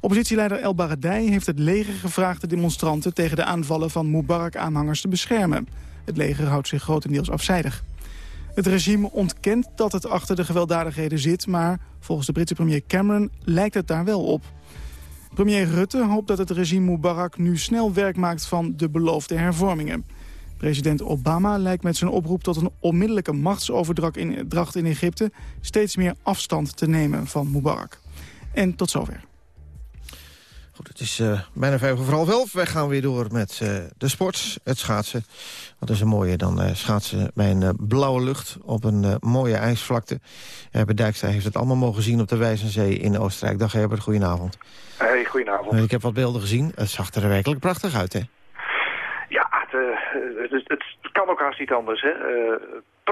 S28: Oppositieleider El Baradei heeft het leger gevraagd de demonstranten tegen de aanvallen van Mubarak-aanhangers te beschermen. Het leger houdt zich grotendeels afzijdig. Het regime ontkent dat het achter de gewelddadigheden zit, maar volgens de Britse premier Cameron lijkt het daar wel op. Premier Rutte hoopt dat het regime Mubarak nu snel werk maakt van de beloofde hervormingen. President Obama lijkt met zijn oproep tot een onmiddellijke machtsoverdracht in, Egypte steeds meer afstand te nemen van Mubarak. En tot zover.
S8: Goed, het is eh, bijna vijf over half elf. Wij gaan weer door met eh, de sport, het schaatsen. Wat is er mooier dan eh, schaatsen bij een blauwe lucht op een mooie ijsvlakte. Herbert Dijkstra heeft het allemaal mogen zien op de Wijzenzee in Oostenrijk. Dag Herbert, goedenavond.
S29: Hey, goedenavond.
S8: Ik heb wat beelden gezien. Het zag er werkelijk prachtig uit, hè?
S29: Ja, het, het, het kan ook haast niet anders. Hè?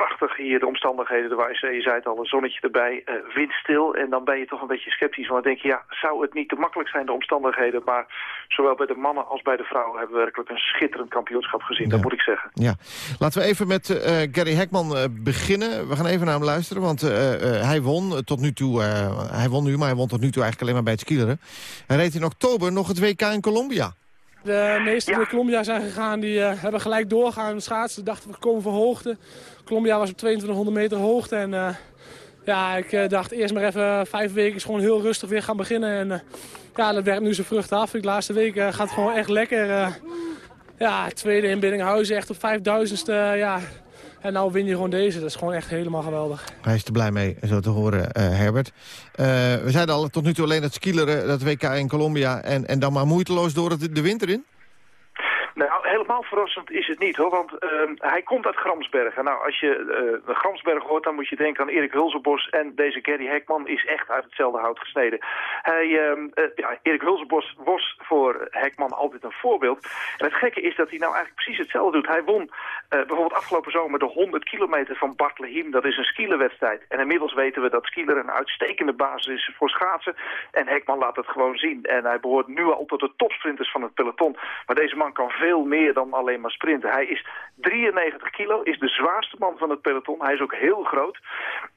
S29: Prachtig hier de omstandigheden, de wijze. Je zei het al, een zonnetje erbij, eh, windstil. En dan ben je toch een beetje sceptisch. Want dan denk je, ja, zou het niet te makkelijk zijn, de omstandigheden? Maar zowel bij de mannen als bij de vrouwen hebben we werkelijk een schitterend kampioenschap gezien. Dat moet ik zeggen.
S8: Ja. Laten we even met eh, Gary Hekman eh, beginnen. We gaan even naar hem luisteren, want hij won tot nu toe... hij won nu, maar hij won tot nu toe eigenlijk alleen maar bij het skileren. Hij reed in oktober nog het WK in Colombia.
S30: De meesten die naar Colombia zijn gegaan, die eh, hebben gelijk doorgaan schaatsen. Dachten we komen van hoogte. Colombia was op 2200 meter hoogte. En eh, ja, ik eh, dacht eerst maar even vijf weken is gewoon heel rustig weer gaan beginnen. En ja, dat werkt nu zijn vrucht af. De laatste week gaat het gewoon echt lekker. ja, tweede in Biddinghuizen echt op 5000ste. ja. En nou win je gewoon deze. Dat is gewoon echt helemaal geweldig.
S8: Hij is er blij mee, zo te horen, eh, Herbert. Eh, we zeiden al, tot nu toe alleen het skileren, dat WK in Colombia... en, en dan maar moeiteloos door het, de winter in?
S29: Nou, helemaal verrassend is het niet hoor, want ehm, hij komt uit Gramsbergen. Nou, als je Gramsbergen hoort, dan moet je denken aan Erik Hulzenbos en deze Gary Hekman is echt uit hetzelfde hout gesneden. Hij, ehm, eh, ja, Erik Hulzenbos was voor Hekman altijd een voorbeeld. En het gekke is dat hij nou eigenlijk precies hetzelfde doet. Hij won eh, bijvoorbeeld afgelopen zomer de 100 kilometer van Bart Lehim. Dat is een skielerwedstrijd. En inmiddels weten we dat skieler een uitstekende basis is voor schaatsen. En Hekman laat het gewoon zien. En hij behoort nu al tot de topsprinters van het peloton. Maar deze man kan veel meer dan alleen maar sprinten. Hij is 93 kilo, is de zwaarste man van het peloton. Hij is ook heel groot.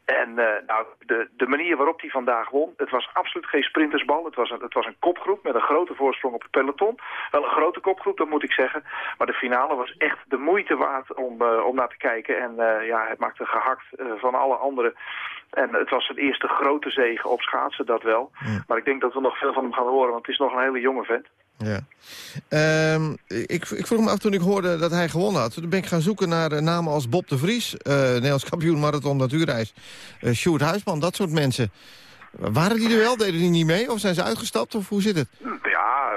S29: En eh, nou, de, de manier waarop hij vandaag won, het was absoluut geen sprintersbal. Het was, een, het was een kopgroep met een grote voorsprong op het peloton. Wel een grote kopgroep, dat moet ik zeggen. Maar de finale was echt de moeite waard om, eh, om naar te kijken. En eh, ja, het maakte gehakt eh, van alle anderen. En het was zijn eerste grote zege op schaatsen, dat wel. Maar ik denk dat we nog veel van hem gaan horen, want het is nog een hele jonge vent.
S8: Ja. Ehm, ik, ik vroeg me af toen ik hoorde dat hij gewonnen had. Toen ben ik gaan zoeken naar eh, namen als Bob de Vries... eh, Nederlands kampioen marathon natuurreis... eh Sjoerd Huisman, dat soort mensen. Waren die er wel? Deden die niet mee? Of zijn ze uitgestapt? Of hoe zit het?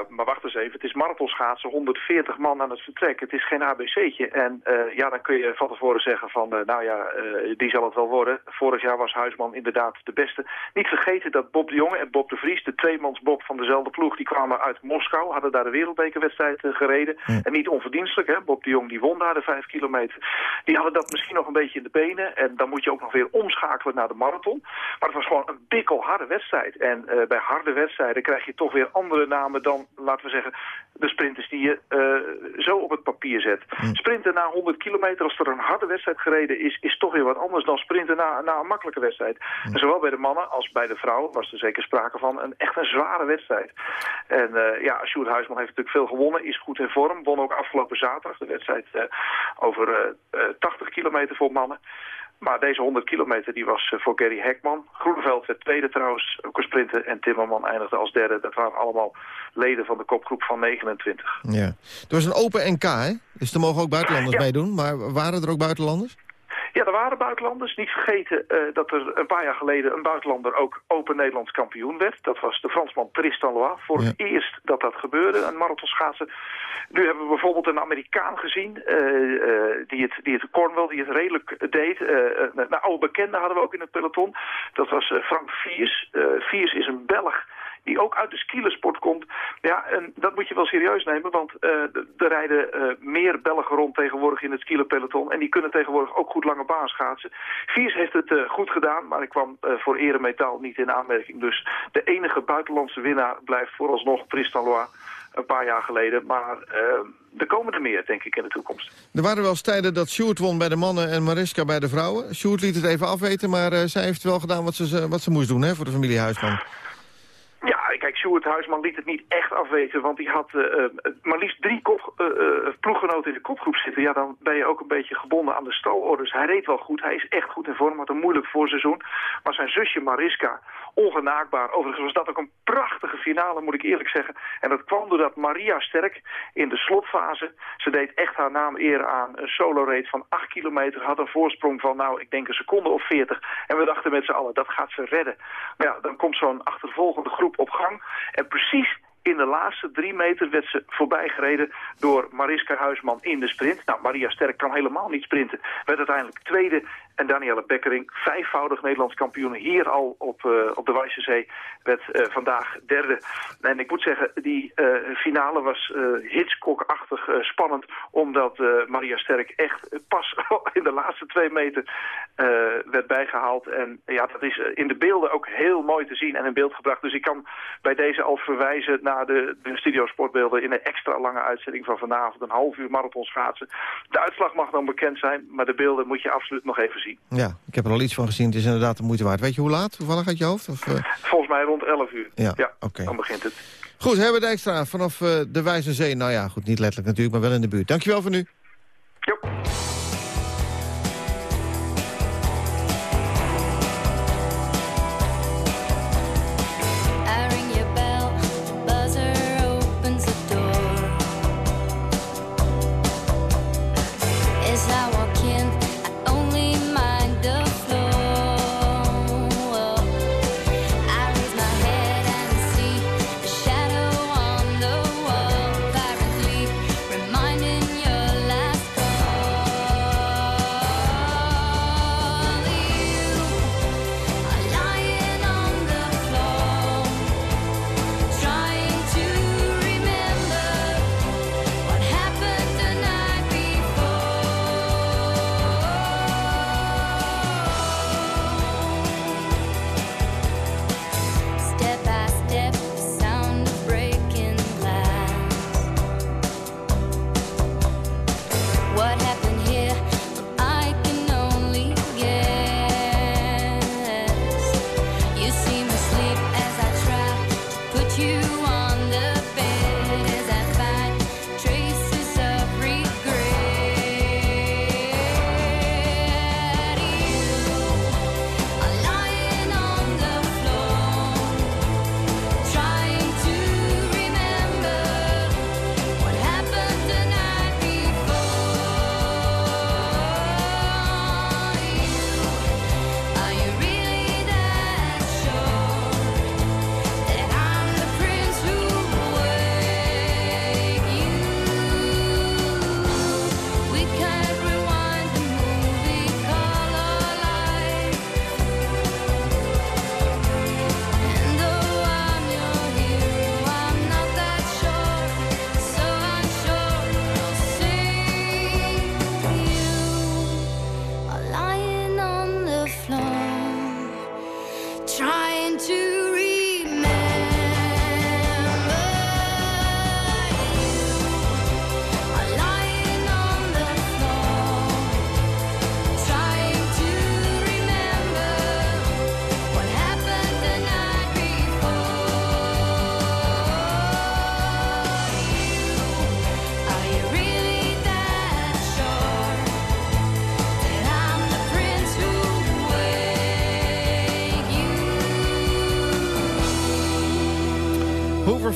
S29: Ja, maar wacht eens even. Het is marathonschaatsen, 140 man aan het vertrek. Het is geen ABC'tje. En eh, ja, dan kun je van tevoren zeggen van, eh, nou ja, eh, die zal het wel worden. Vorig jaar was Huisman inderdaad de beste. Niet vergeten dat Bob de Jonge en Bob de Vries, de tweemans Bob van dezelfde ploeg, die kwamen uit Moskou, hadden daar de wereldbekerwedstrijd eh, gereden. En niet onverdienstelijk, hè. Bob de Jong die won daar de vijf kilometer. Die hadden dat misschien nog een beetje in de benen. En dan moet je ook nog weer omschakelen naar de marathon. Maar het was gewoon een bikkelharde wedstrijd. En eh, bij harde wedstrijden krijg je toch weer andere namen dan, laten we zeggen, de sprinters die je eh, zo op het papier zet. Sprinten na 100 kilometer, als er een harde wedstrijd gereden is, is toch weer wat anders dan sprinten na, na een makkelijke wedstrijd. En zowel bij de mannen als bij de vrouwen was er zeker sprake van een echt een zware wedstrijd. En eh, ja, Sjoerd Huisman heeft natuurlijk veel gewonnen, is goed in vorm. Won ook afgelopen zaterdag de wedstrijd eh, over eh, eh, 80 kilometer voor mannen. Maar deze 100 kilometer die was eh, voor Gary Hekman. Groeneveld werd tweede trouwens, ook een sprinter. En Timmerman eindigde als derde. Dat waren allemaal leden van de kopgroep van 29.
S8: Ja. Er was een open NK, hè? Dus er mogen ook buitenlanders meedoen. Maar waren er ook buitenlanders?
S29: Ja, er waren buitenlanders. Niet vergeten eh, dat er een paar jaar geleden een buitenlander ook Open Nederlands kampioen werd. Dat was de Fransman Tristan Lois. Voor het eerst dat dat gebeurde, een marathonschaatsen. Nu hebben we bijvoorbeeld een Amerikaan gezien, eh, eh, die, het, die het Cornwall, die het redelijk deed. Een een oude bekende hadden we ook in het peloton. Dat was Frank Viers. Viers is een Belg die ook uit de skielersport komt. Ja, en dat moet je wel serieus nemen, want eh, er rijden eh, meer Belgen rond tegenwoordig in het skielerpeloton. En die kunnen tegenwoordig ook goed lange baan schaatsen. Viers heeft het eh, goed gedaan, maar ik kwam voor eremetaal niet in aanmerking. Dus de enige buitenlandse winnaar blijft vooralsnog Tristan een paar jaar geleden. Maar er komen er meer, denk ik, in de toekomst.
S8: Er waren wel eens tijden dat Sjoerd won bij de mannen en Mariska bij de vrouwen. Sjoerd liet het even afweten, maar zij heeft wel gedaan wat ze, wat ze moest doen hè, voor de familie Huisman.
S29: Kijk, Sjoerd Huisman liet het niet echt afweten, want hij had eh, eh, maar liefst drie kop, eh, ploeggenoten in de kopgroep zitten. Ja, dan ben je ook een beetje gebonden aan de stalorders. Hij reed wel goed, hij is echt goed in vorm, had een moeilijk voorseizoen. Maar zijn zusje Mariska, ongenaakbaar. Overigens was dat ook een prachtige finale, moet ik eerlijk zeggen. En dat kwam doordat Maria Sterk in de slotfase, ze deed echt haar naam eer aan, een solo race van 8 kilometer, had een voorsprong van, nou, ik denk een seconde of 40. En we dachten met z'n allen, dat gaat ze redden. Maar ja, dan komt zo'n achtervolgende groep op gang. En precies in de laatste drie meter werd ze voorbij gereden door Mariska Huisman in de sprint. Nou, Maria Sterk kan helemaal niet sprinten. Werd uiteindelijk tweede. En Danielle Bekkering, vijfvoudig Nederlands kampioen hier al op, eh, op de werd eh, vandaag derde. En ik moet zeggen, die eh, finale was Hitchcock-achtig spannend, omdat Maria Sterk echt pas in de laatste twee meter werd bijgehaald. En ja, dat is in de beelden ook heel mooi te zien en in beeld gebracht. Dus ik kan bij deze al verwijzen naar de, de studio sportbeelden in een extra lange uitzending van vanavond. Een half uur marathon schaatsen. De uitslag mag dan bekend zijn, maar de beelden moet je absoluut nog even zien.
S31: Ja, ik heb er al iets van gezien. Het is inderdaad de moeite waard. Weet je hoe laat? Toevallig uit je hoofd? Of, eh?
S29: Volgens mij rond 11 uur.
S31: Ja, oké.
S29: Dan begint het.
S31: Goed, Herbert Dijkstra vanaf eh, de Wijze Zee. Nou ja, goed, niet letterlijk natuurlijk, maar wel in de buurt. Dankjewel voor nu.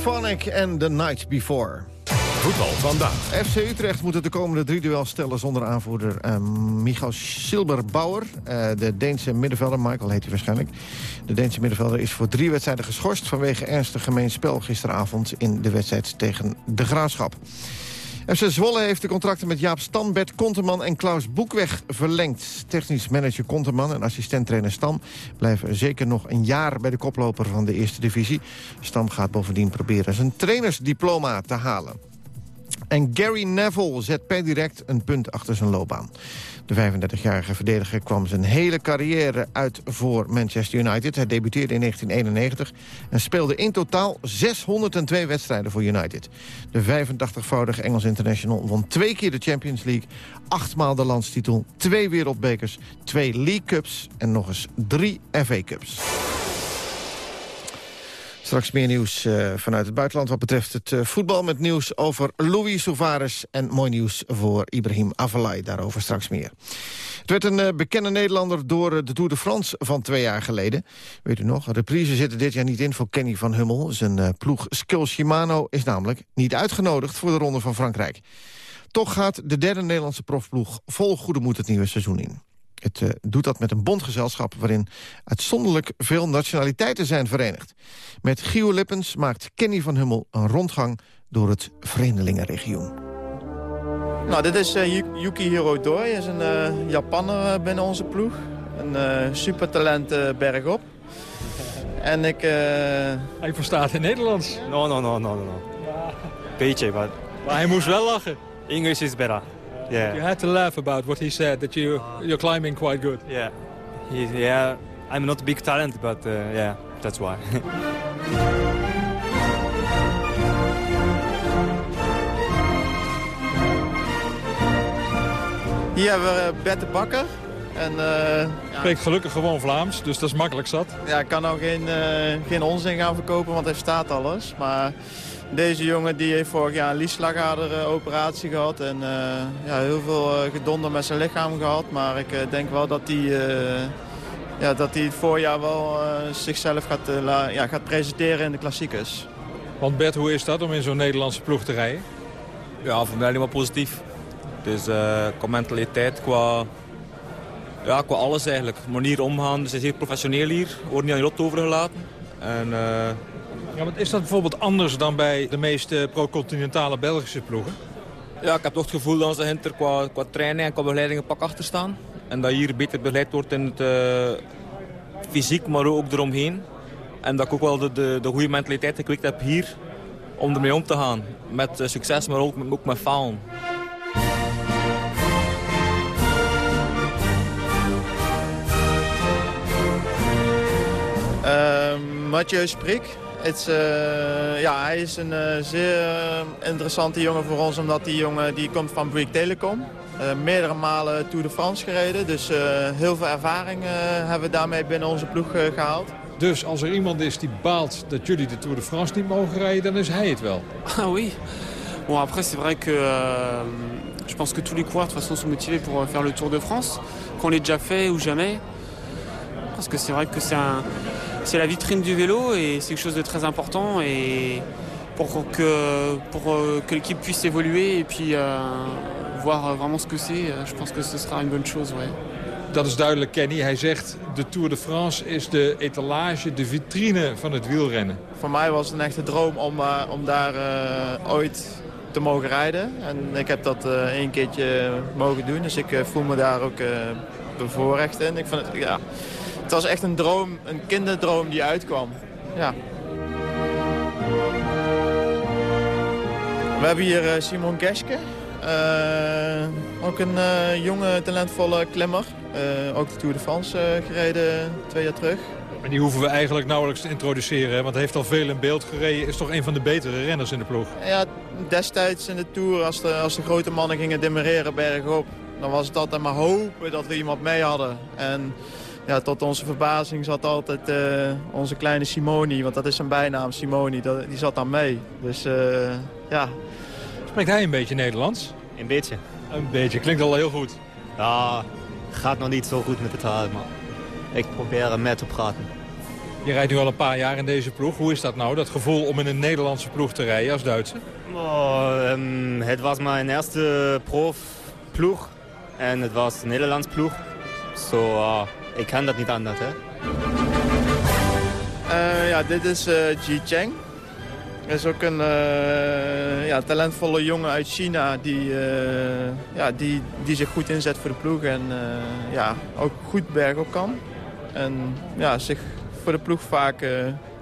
S31: Hooverphonic en The Night Before.
S3: Voetbal vandaag.
S31: FC Utrecht moet het de komende drie duels stellen zonder aanvoerder uh, Michael Silberbauer. Eh, de Deense middenvelder, Michael heet hij waarschijnlijk. De Deense middenvelder is voor drie wedstrijden geschorst... vanwege ernstig gemeen spel gisteravond in de wedstrijd tegen de Graafschap. FC Zwolle heeft de contracten met Jaap Stam, Bert Konteman en Klaus Boekweg verlengd. Technisch manager Konteman en assistent-trainer Stam blijven zeker nog een jaar bij de koploper van de eerste divisie. Stam gaat bovendien proberen zijn trainersdiploma te halen. En Gary Neville zet per direct een punt achter zijn loopbaan. De 35-jarige verdediger kwam zijn hele carrière uit voor Manchester United. Hij debuteerde in 1991 en speelde in totaal 602 wedstrijden voor United. De 85-voudige Engels international won twee keer de Champions League... achtmaal de landstitel, twee wereldbekers, twee League Cups... en nog eens drie FA Cups.
S8: Straks meer nieuws eh, vanuit het buitenland wat betreft het eh, voetbal... met nieuws over Louis Souvares en mooi nieuws voor Ibrahim Avalai. Daarover straks meer. Het werd een eh, bekende Nederlander door de Tour de France van twee jaar geleden. Weet u nog, reprise zit er dit jaar niet in voor Kenny van Hummel. Zijn ploeg Skill Shimano is namelijk niet uitgenodigd voor de Ronde van Frankrijk. Toch gaat de derde Nederlandse profploeg vol goede moed het nieuwe seizoen in. Het eh, doet dat met een bondgezelschap waarin uitzonderlijk veel nationaliteiten zijn verenigd. Met Gio Lippens maakt Kenny van Hummel een rondgang door het Vreemdelingenregioen.
S32: Nou, dit is eh, Yu- Yukihiro Doi. Is een eh, Japanner binnen onze ploeg. Een eh, supertalent eh, bergop. En ik...
S33: Hij verstaat in Nederlands.
S34: No, no, no, no, no. Beetje.
S33: Maar hij moest wel lachen.
S34: English is better. Yeah.
S33: You had to laugh about what he said, that you, you're climbing quite good.
S34: Yeah. He, yeah, I'm not a big talent, but uh, yeah, that's why.
S32: Hier hebben we eh, Bert de Bakker. En, eh,
S33: Spreekt gelukkig gewoon Vlaams, dus dat is makkelijk zat.
S32: ja, ik kan nou geen, eh, geen onzin gaan verkopen, want hij verstaat alles. Maar deze jongen die heeft vorig jaar een liesslagaderoperatie gehad. En eh, ja, heel veel eh, gedonder met zijn lichaam gehad. Maar ik eh, denk wel dat hij, eh, ja, dat hij het voorjaar wel eh, zichzelf gaat, ja, gaat presenteren in de klassiekers.
S33: Want Bert, hoe is dat om in zo'n Nederlandse ploeg te rijden?
S34: Ja, voor mij alleen maar positief. Dus eh, qua mentaliteit, qua, ja, qua alles eigenlijk. Manier omgaan, dus hij is heel professioneel hier. Wordt niet aan je lot overgelaten. En, eh,
S33: Ja, want is dat bijvoorbeeld anders dan bij de meeste pro-continentale Belgische ploegen?
S34: ja, ik heb toch het gevoel dat onze hinter qua, qua training en qua begeleiding een pak achter staan. En dat hier beter begeleid wordt in het eh, fysiek, maar ook eromheen. En dat ik ook wel de, de, de goede mentaliteit gekweekt heb hier om ermee om te gaan. Met eh, succes, maar ook, met- ook met falen.
S32: Uh, Mathieu Sprik. Eh, ja, hij is een eh, zeer eh, interessante jongen voor ons, omdat die jongen die komt van Bouygues Telecom. Eh, meerdere malen Tour de France gereden, dus eh, heel veel ervaring eh, hebben we daarmee binnen onze ploeg eh, gehaald.
S33: Dus als er iemand is die baalt dat jullie de Tour de France niet mogen rijden, dan is hij het wel.
S35: Ah oui. Bon après c'est vrai que euh, je pense que tous les coureurs de toute façon sont motivés pour euh, faire le Tour de France, qu'on l'ait déjà fait ou jamais. Parce que c'est vrai que c'est un, c'est la vitrine du vélo et c'est quelque chose de très important et pour que pour euh, que l'équipe puisse évoluer et puis euh, voir vraiment ce que c'est, euh, je pense que ce sera une bonne chose, ouais.
S33: Dat is duidelijk, Kenny. Hij zegt, de Tour de France is de etalage, de vitrine van het wielrennen.
S32: Voor mij was het een echte droom om, eh, om daar eh, ooit te mogen rijden. En ik heb dat eh één keertje mogen doen, dus ik voel me daar ook eh, bevoorrecht in. Ik vond het, ja, het was echt een droom, een kinderdroom die uitkwam. Ja. We hebben hier eh, Simon Geske. Eh, ook een eh, jonge, talentvolle klimmer. Ook de Tour de France gereden twee jaar terug.
S33: Maar die hoeven we eigenlijk nauwelijks te introduceren. hè, Want hij heeft al veel in beeld gereden. Is toch een van de betere renners in de ploeg.
S32: Ja, destijds in de Tour, als de, als de grote mannen gingen demereren bergop... dan was het altijd maar hopen dat we iemand mee hadden. En ja, tot onze verbazing zat altijd eh, onze kleine Simoni... want dat is zijn bijnaam, Simoni, dat, die zat dan mee. Dus eh, ja...
S33: Spreekt hij een beetje Nederlands?
S34: Een beetje.
S33: Een beetje, klinkt al heel goed.
S34: Ja, gaat nog niet zo goed met de taal, maar ik probeer er mee te praten.
S33: Je rijdt nu al een paar jaar in deze ploeg. Hoe is dat nou, dat gevoel om in een Nederlandse ploeg te rijden als Duitser?
S34: Oh, ehm, het was mijn eerste profploeg en het was een Nederlands ploeg. Zo, ah, ik kan dat niet anders, hè.
S32: Eh, ja, dit is eh Ji Cheng. Is ook een eh, ja, talentvolle jongen uit China die, eh, ja, die, die zich goed inzet voor de ploeg en eh, ja, ook goed bergop kan. En ja, zich voor de ploeg vaak eh,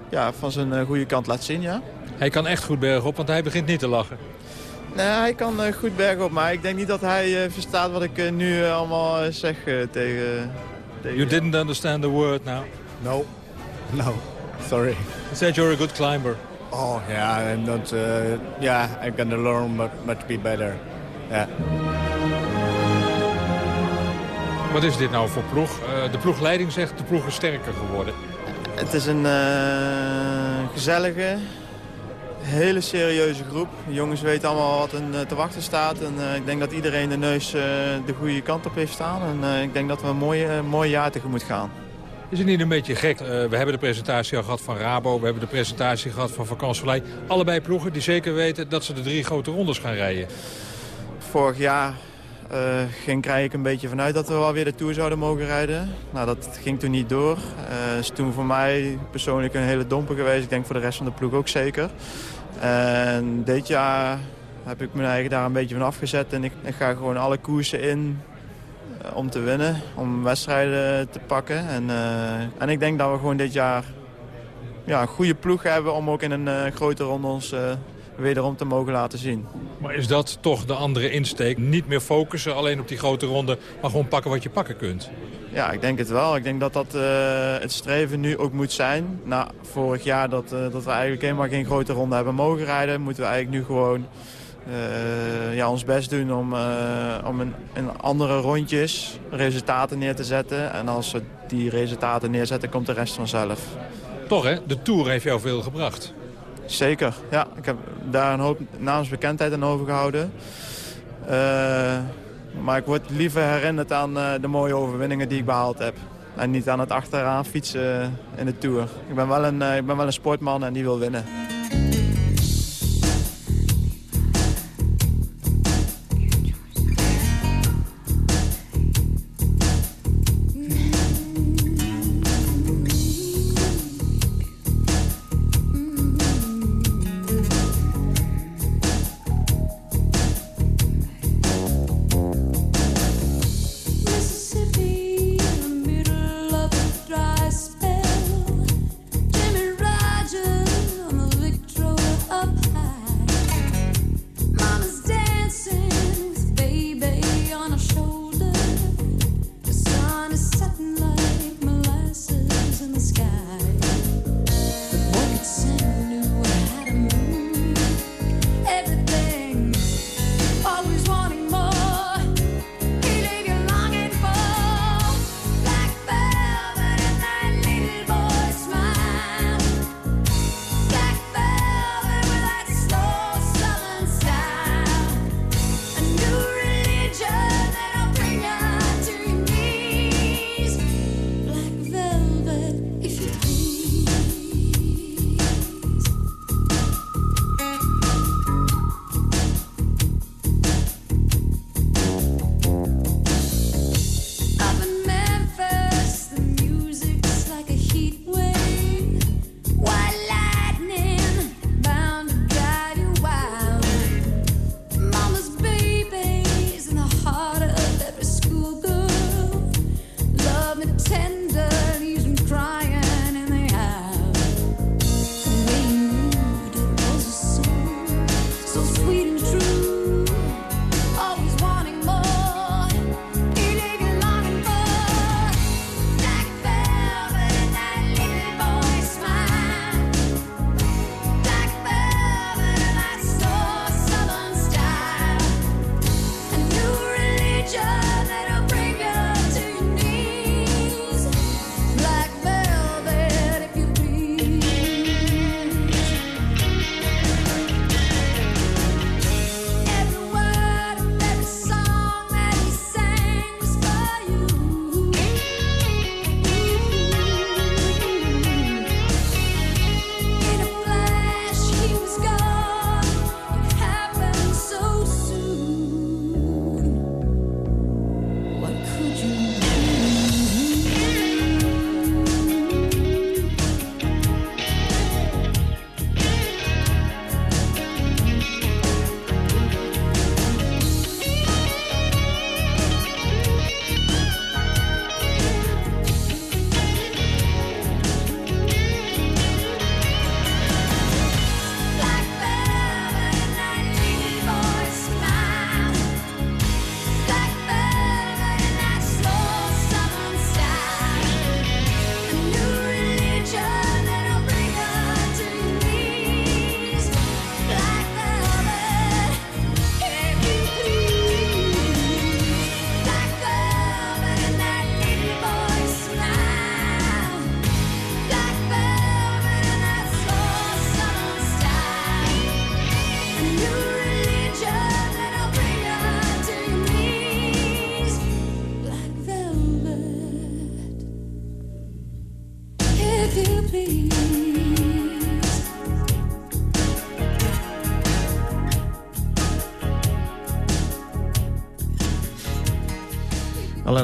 S32: ja, van zijn goede kant laat zien. Ja.
S33: Hij kan echt goed bergop, want hij begint niet te lachen.
S32: Nee, hij kan eh, goed bergop, maar ik denk niet dat hij eh, verstaat wat ik nu allemaal zeg tegen...
S33: You didn't understand the word now.
S36: No, no, sorry.
S33: He said you're a good climber.
S36: Oh yeah, I'm not. Uh, yeah, I'm gonna learn much, much be better. Yeah.
S33: Wat is dit nou voor ploeg? Eh, de ploegleiding zegt de ploeg is sterker geworden.
S32: Het is een eh, gezellige, hele serieuze groep. De jongens weten allemaal wat hen eh, te wachten staat. En eh, ik denk dat iedereen de neus eh, de goede kant op heeft staan. En ik denk dat we een mooi, mooi jaar tegemoet gaan.
S33: Is het niet een beetje gek? We hebben de presentatie al gehad van Rabo. We hebben de presentatie gehad van Vakantievallei. Allebei ploegen die zeker weten dat ze de drie grote rondes gaan rijden.
S32: Vorig jaar ging ik een beetje vanuit dat we wel weer de Tour zouden mogen rijden. Nou, dat ging toen niet door. Dat is toen voor mij persoonlijk een hele domper geweest. Ik denk voor de rest van de ploeg ook zeker. En dit jaar heb ik mijn eigen daar een beetje van afgezet. En ik, ik ga gewoon alle koersen in eh, om te winnen. Om wedstrijden te pakken. En, eh, en ik denk dat we gewoon dit jaar ja, een goede ploeg hebben om ook in een eh, grote ronde ons wederom te mogen laten zien.
S33: Maar is dat toch de andere insteek? Niet meer focussen alleen op die grote ronde, maar gewoon pakken wat je pakken kunt.
S32: Ja, ik denk het wel. Ik denk dat dat eh, het streven nu ook moet zijn. Na vorig jaar dat, eh, dat we eigenlijk helemaal geen grote ronde hebben mogen rijden... moeten we eigenlijk nu gewoon eh, ja, ons best doen om, om in, in andere rondjes resultaten neer te zetten. En als we die resultaten neerzetten, komt de rest vanzelf.
S33: Toch hè, de Tour heeft jou veel gebracht.
S32: Zeker, ja. Ik heb daar een hoop naamsbekendheid aan overgehouden. Eh, maar ik word liever herinnerd aan eh, de mooie overwinningen die ik behaald heb. En niet aan het achteraan fietsen in de Tour. Ik ben wel een, eh, ik ben wel een sportman en die wil winnen.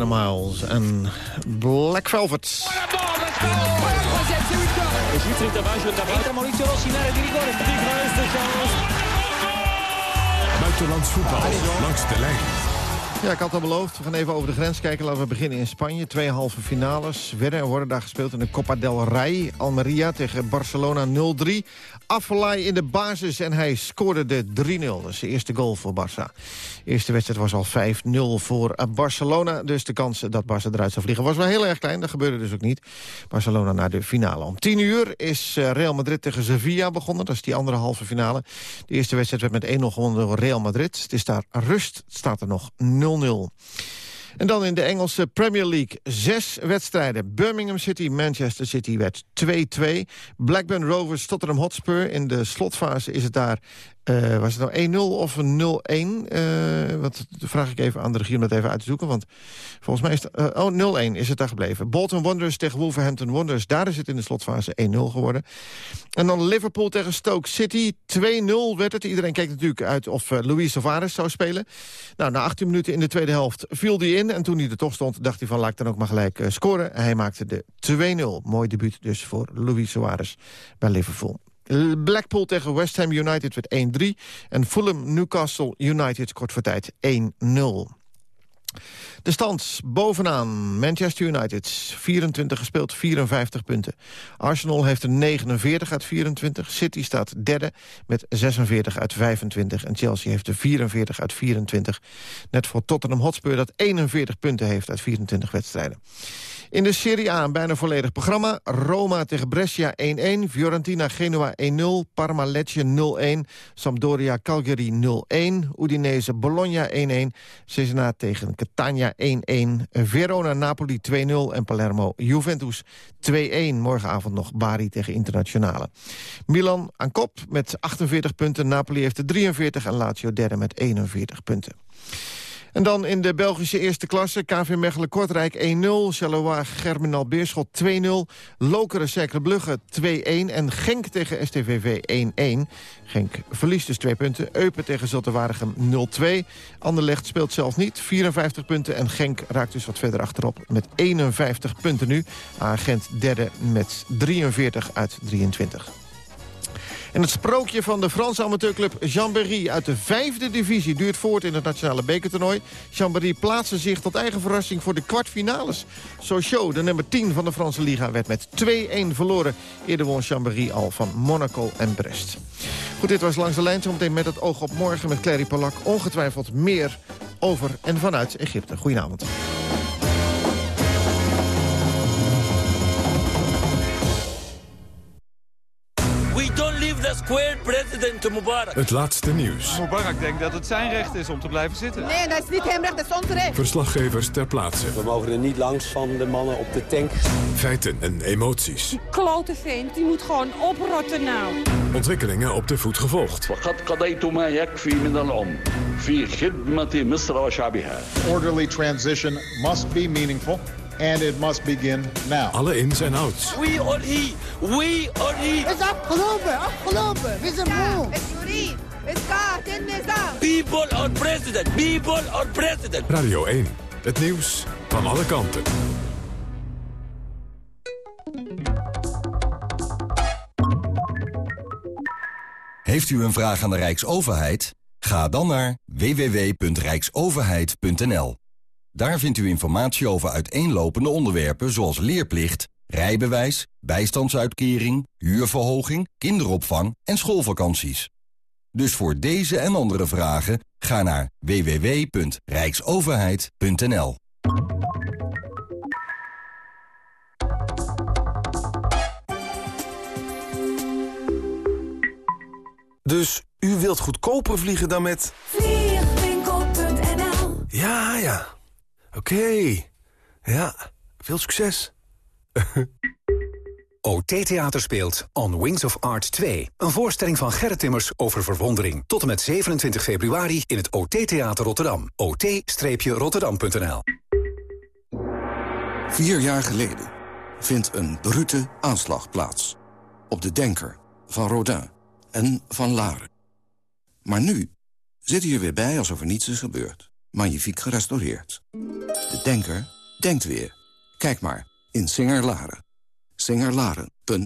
S8: Miles en Black Velvet.
S3: Buitenlands voetbal langs de lijn.
S8: Ja, ik had al beloofd. We gaan even over de grens kijken. Laten we beginnen in Spanje. Twee halve finales werden en worden daar gespeeld in de Copa del Rey. Almeria tegen Barcelona 0-3. Affelay in de basis en hij scoorde de 3-0. Dat is de eerste goal voor Barça. De eerste wedstrijd was al 5-0 voor Barcelona. Dus de kans dat Barça eruit zou vliegen was wel heel erg klein. Dat gebeurde dus ook niet. Barcelona naar de finale. Om 10 uur is eh, Real Madrid tegen Sevilla begonnen. Dat is die andere halve finale. De eerste wedstrijd werd met 1-0 gewonnen door Real Madrid. Het is daar rust. Het staat er nog 0-0. En dan in de Engelse Premier League. Zes wedstrijden. Birmingham City, Manchester City werd 2-2. Blackburn Rovers, Tottenham Hotspur. In de slotfase is het daar... eh, was het nou 1-0 of een 0-1? Eh, wat vraag ik even aan de regie om dat even uit te zoeken. Want volgens mij is het... eh, oh, 0-1 is het daar gebleven. Bolton Wanderers tegen Wolverhampton Wanderers. Daar is het in de slotfase 1-0 geworden. En dan Liverpool tegen Stoke City. 2-0 werd het. Iedereen keek natuurlijk uit of eh, Luis Suarez zou spelen. Nou, na 18 minuten in de tweede helft viel hij in. En toen hij er toch stond, dacht hij van laat ik dan ook maar gelijk scoren. Hij maakte de 2-0. Mooi debuut dus voor Luis Suarez bij Liverpool. Blackpool tegen West Ham United werd 1-3. En Fulham Newcastle United kort voor tijd 1-0. De stand bovenaan. Manchester United, 24 gespeeld, 54 punten. Arsenal heeft er 49 uit 24. City staat derde met 46 uit 25. En Chelsea heeft er 44 uit 24. Net voor Tottenham Hotspur dat 41 punten heeft uit 24 wedstrijden. In de Serie A bijna volledig programma. Roma tegen Brescia 1-1. Fiorentina Genua 1-0. Parma Lecce 0-1. Sampdoria Calgary 0-1. Udinese Bologna 1-1. Cesena tegen Catania 1-1. Verona Napoli 2-0. En Palermo Juventus 2-1. Morgenavond nog Bari tegen Internationale. Milan aan kop met 48 punten. Napoli heeft er 43 en Lazio derde met 41 punten. En dan in de Belgische eerste klasse. KV Mechelen-Kortrijk 1-0. Charleroi Germinal Beerschot 2-0. Lokeren Cercle 2-1. En Genk tegen STVV 1-1. Genk verliest dus twee punten. Eupen tegen Zottewaardigem 0-2. Anderlecht speelt zelf niet. 54 punten. En Genk raakt dus wat verder achterop met 51 punten nu. Agent derde met 43 uit 23. En het sprookje van de Franse amateurclub Chambéry uit de vijfde divisie duurt voort in het nationale bekertoernooi. Chambéry plaatste zich tot eigen verrassing voor de kwartfinales. Sochaux, de nummer 10 van de Franse Liga, werd met 2-1 verloren. Eerder won Chambéry al van Monaco en Brest. Goed, dit was Langs de Lijn. Zometeen met het oog op morgen met Clary Polak. Ongetwijfeld meer over en vanuit Egypte. Goedenavond.
S37: Mubarak.
S3: Het laatste nieuws.
S38: Mubarak denkt dat het zijn recht is om te blijven zitten.
S39: Nee, dat is niet hem recht, dat is onze recht.
S3: Verslaggevers ter plaatse.
S40: We mogen er niet langs van de mannen op de tank.
S3: Feiten en emoties.
S39: Die klote die moet gewoon oprotten nou.
S3: Ontwikkelingen op de voet gevolgd.
S41: Orderly transition must be meaningful and it must begin now.
S3: Alle ins en outs.
S37: We are he. We are he.
S39: Het is afgelopen, afgelopen. We zijn moe. Het is Het gaat in de
S37: People are president. People are president.
S3: Radio 1. Het nieuws van alle kanten.
S42: Heeft u een vraag aan de Rijksoverheid? Ga dan naar www.rijksoverheid.nl. Daar vindt u informatie over uiteenlopende onderwerpen zoals leerplicht, rijbewijs, bijstandsuitkering, huurverhoging, kinderopvang en schoolvakanties. Dus voor deze en andere vragen ga naar www.rijksoverheid.nl.
S43: Dus u wilt goedkoper vliegen dan met...
S18: Vliegwinkel.nl
S43: Ja, ja. Oké. Ja, veel succes.
S44: OT Theater speelt On Wings of Art 2. Een voorstelling van Gerrit Timmers over verwondering. Tot en met 27 februari in het OT Theater Rotterdam. ot-rotterdam.nl
S45: Vier jaar geleden
S46: vindt een brute aanslag plaats. Op de Denker van Rodin en van Laren. Maar nu zit hier weer bij alsof er niets is gebeurd. Magnifiek gerestaureerd. De denker denkt weer. Kijk maar in Singerlaren. Singerlaren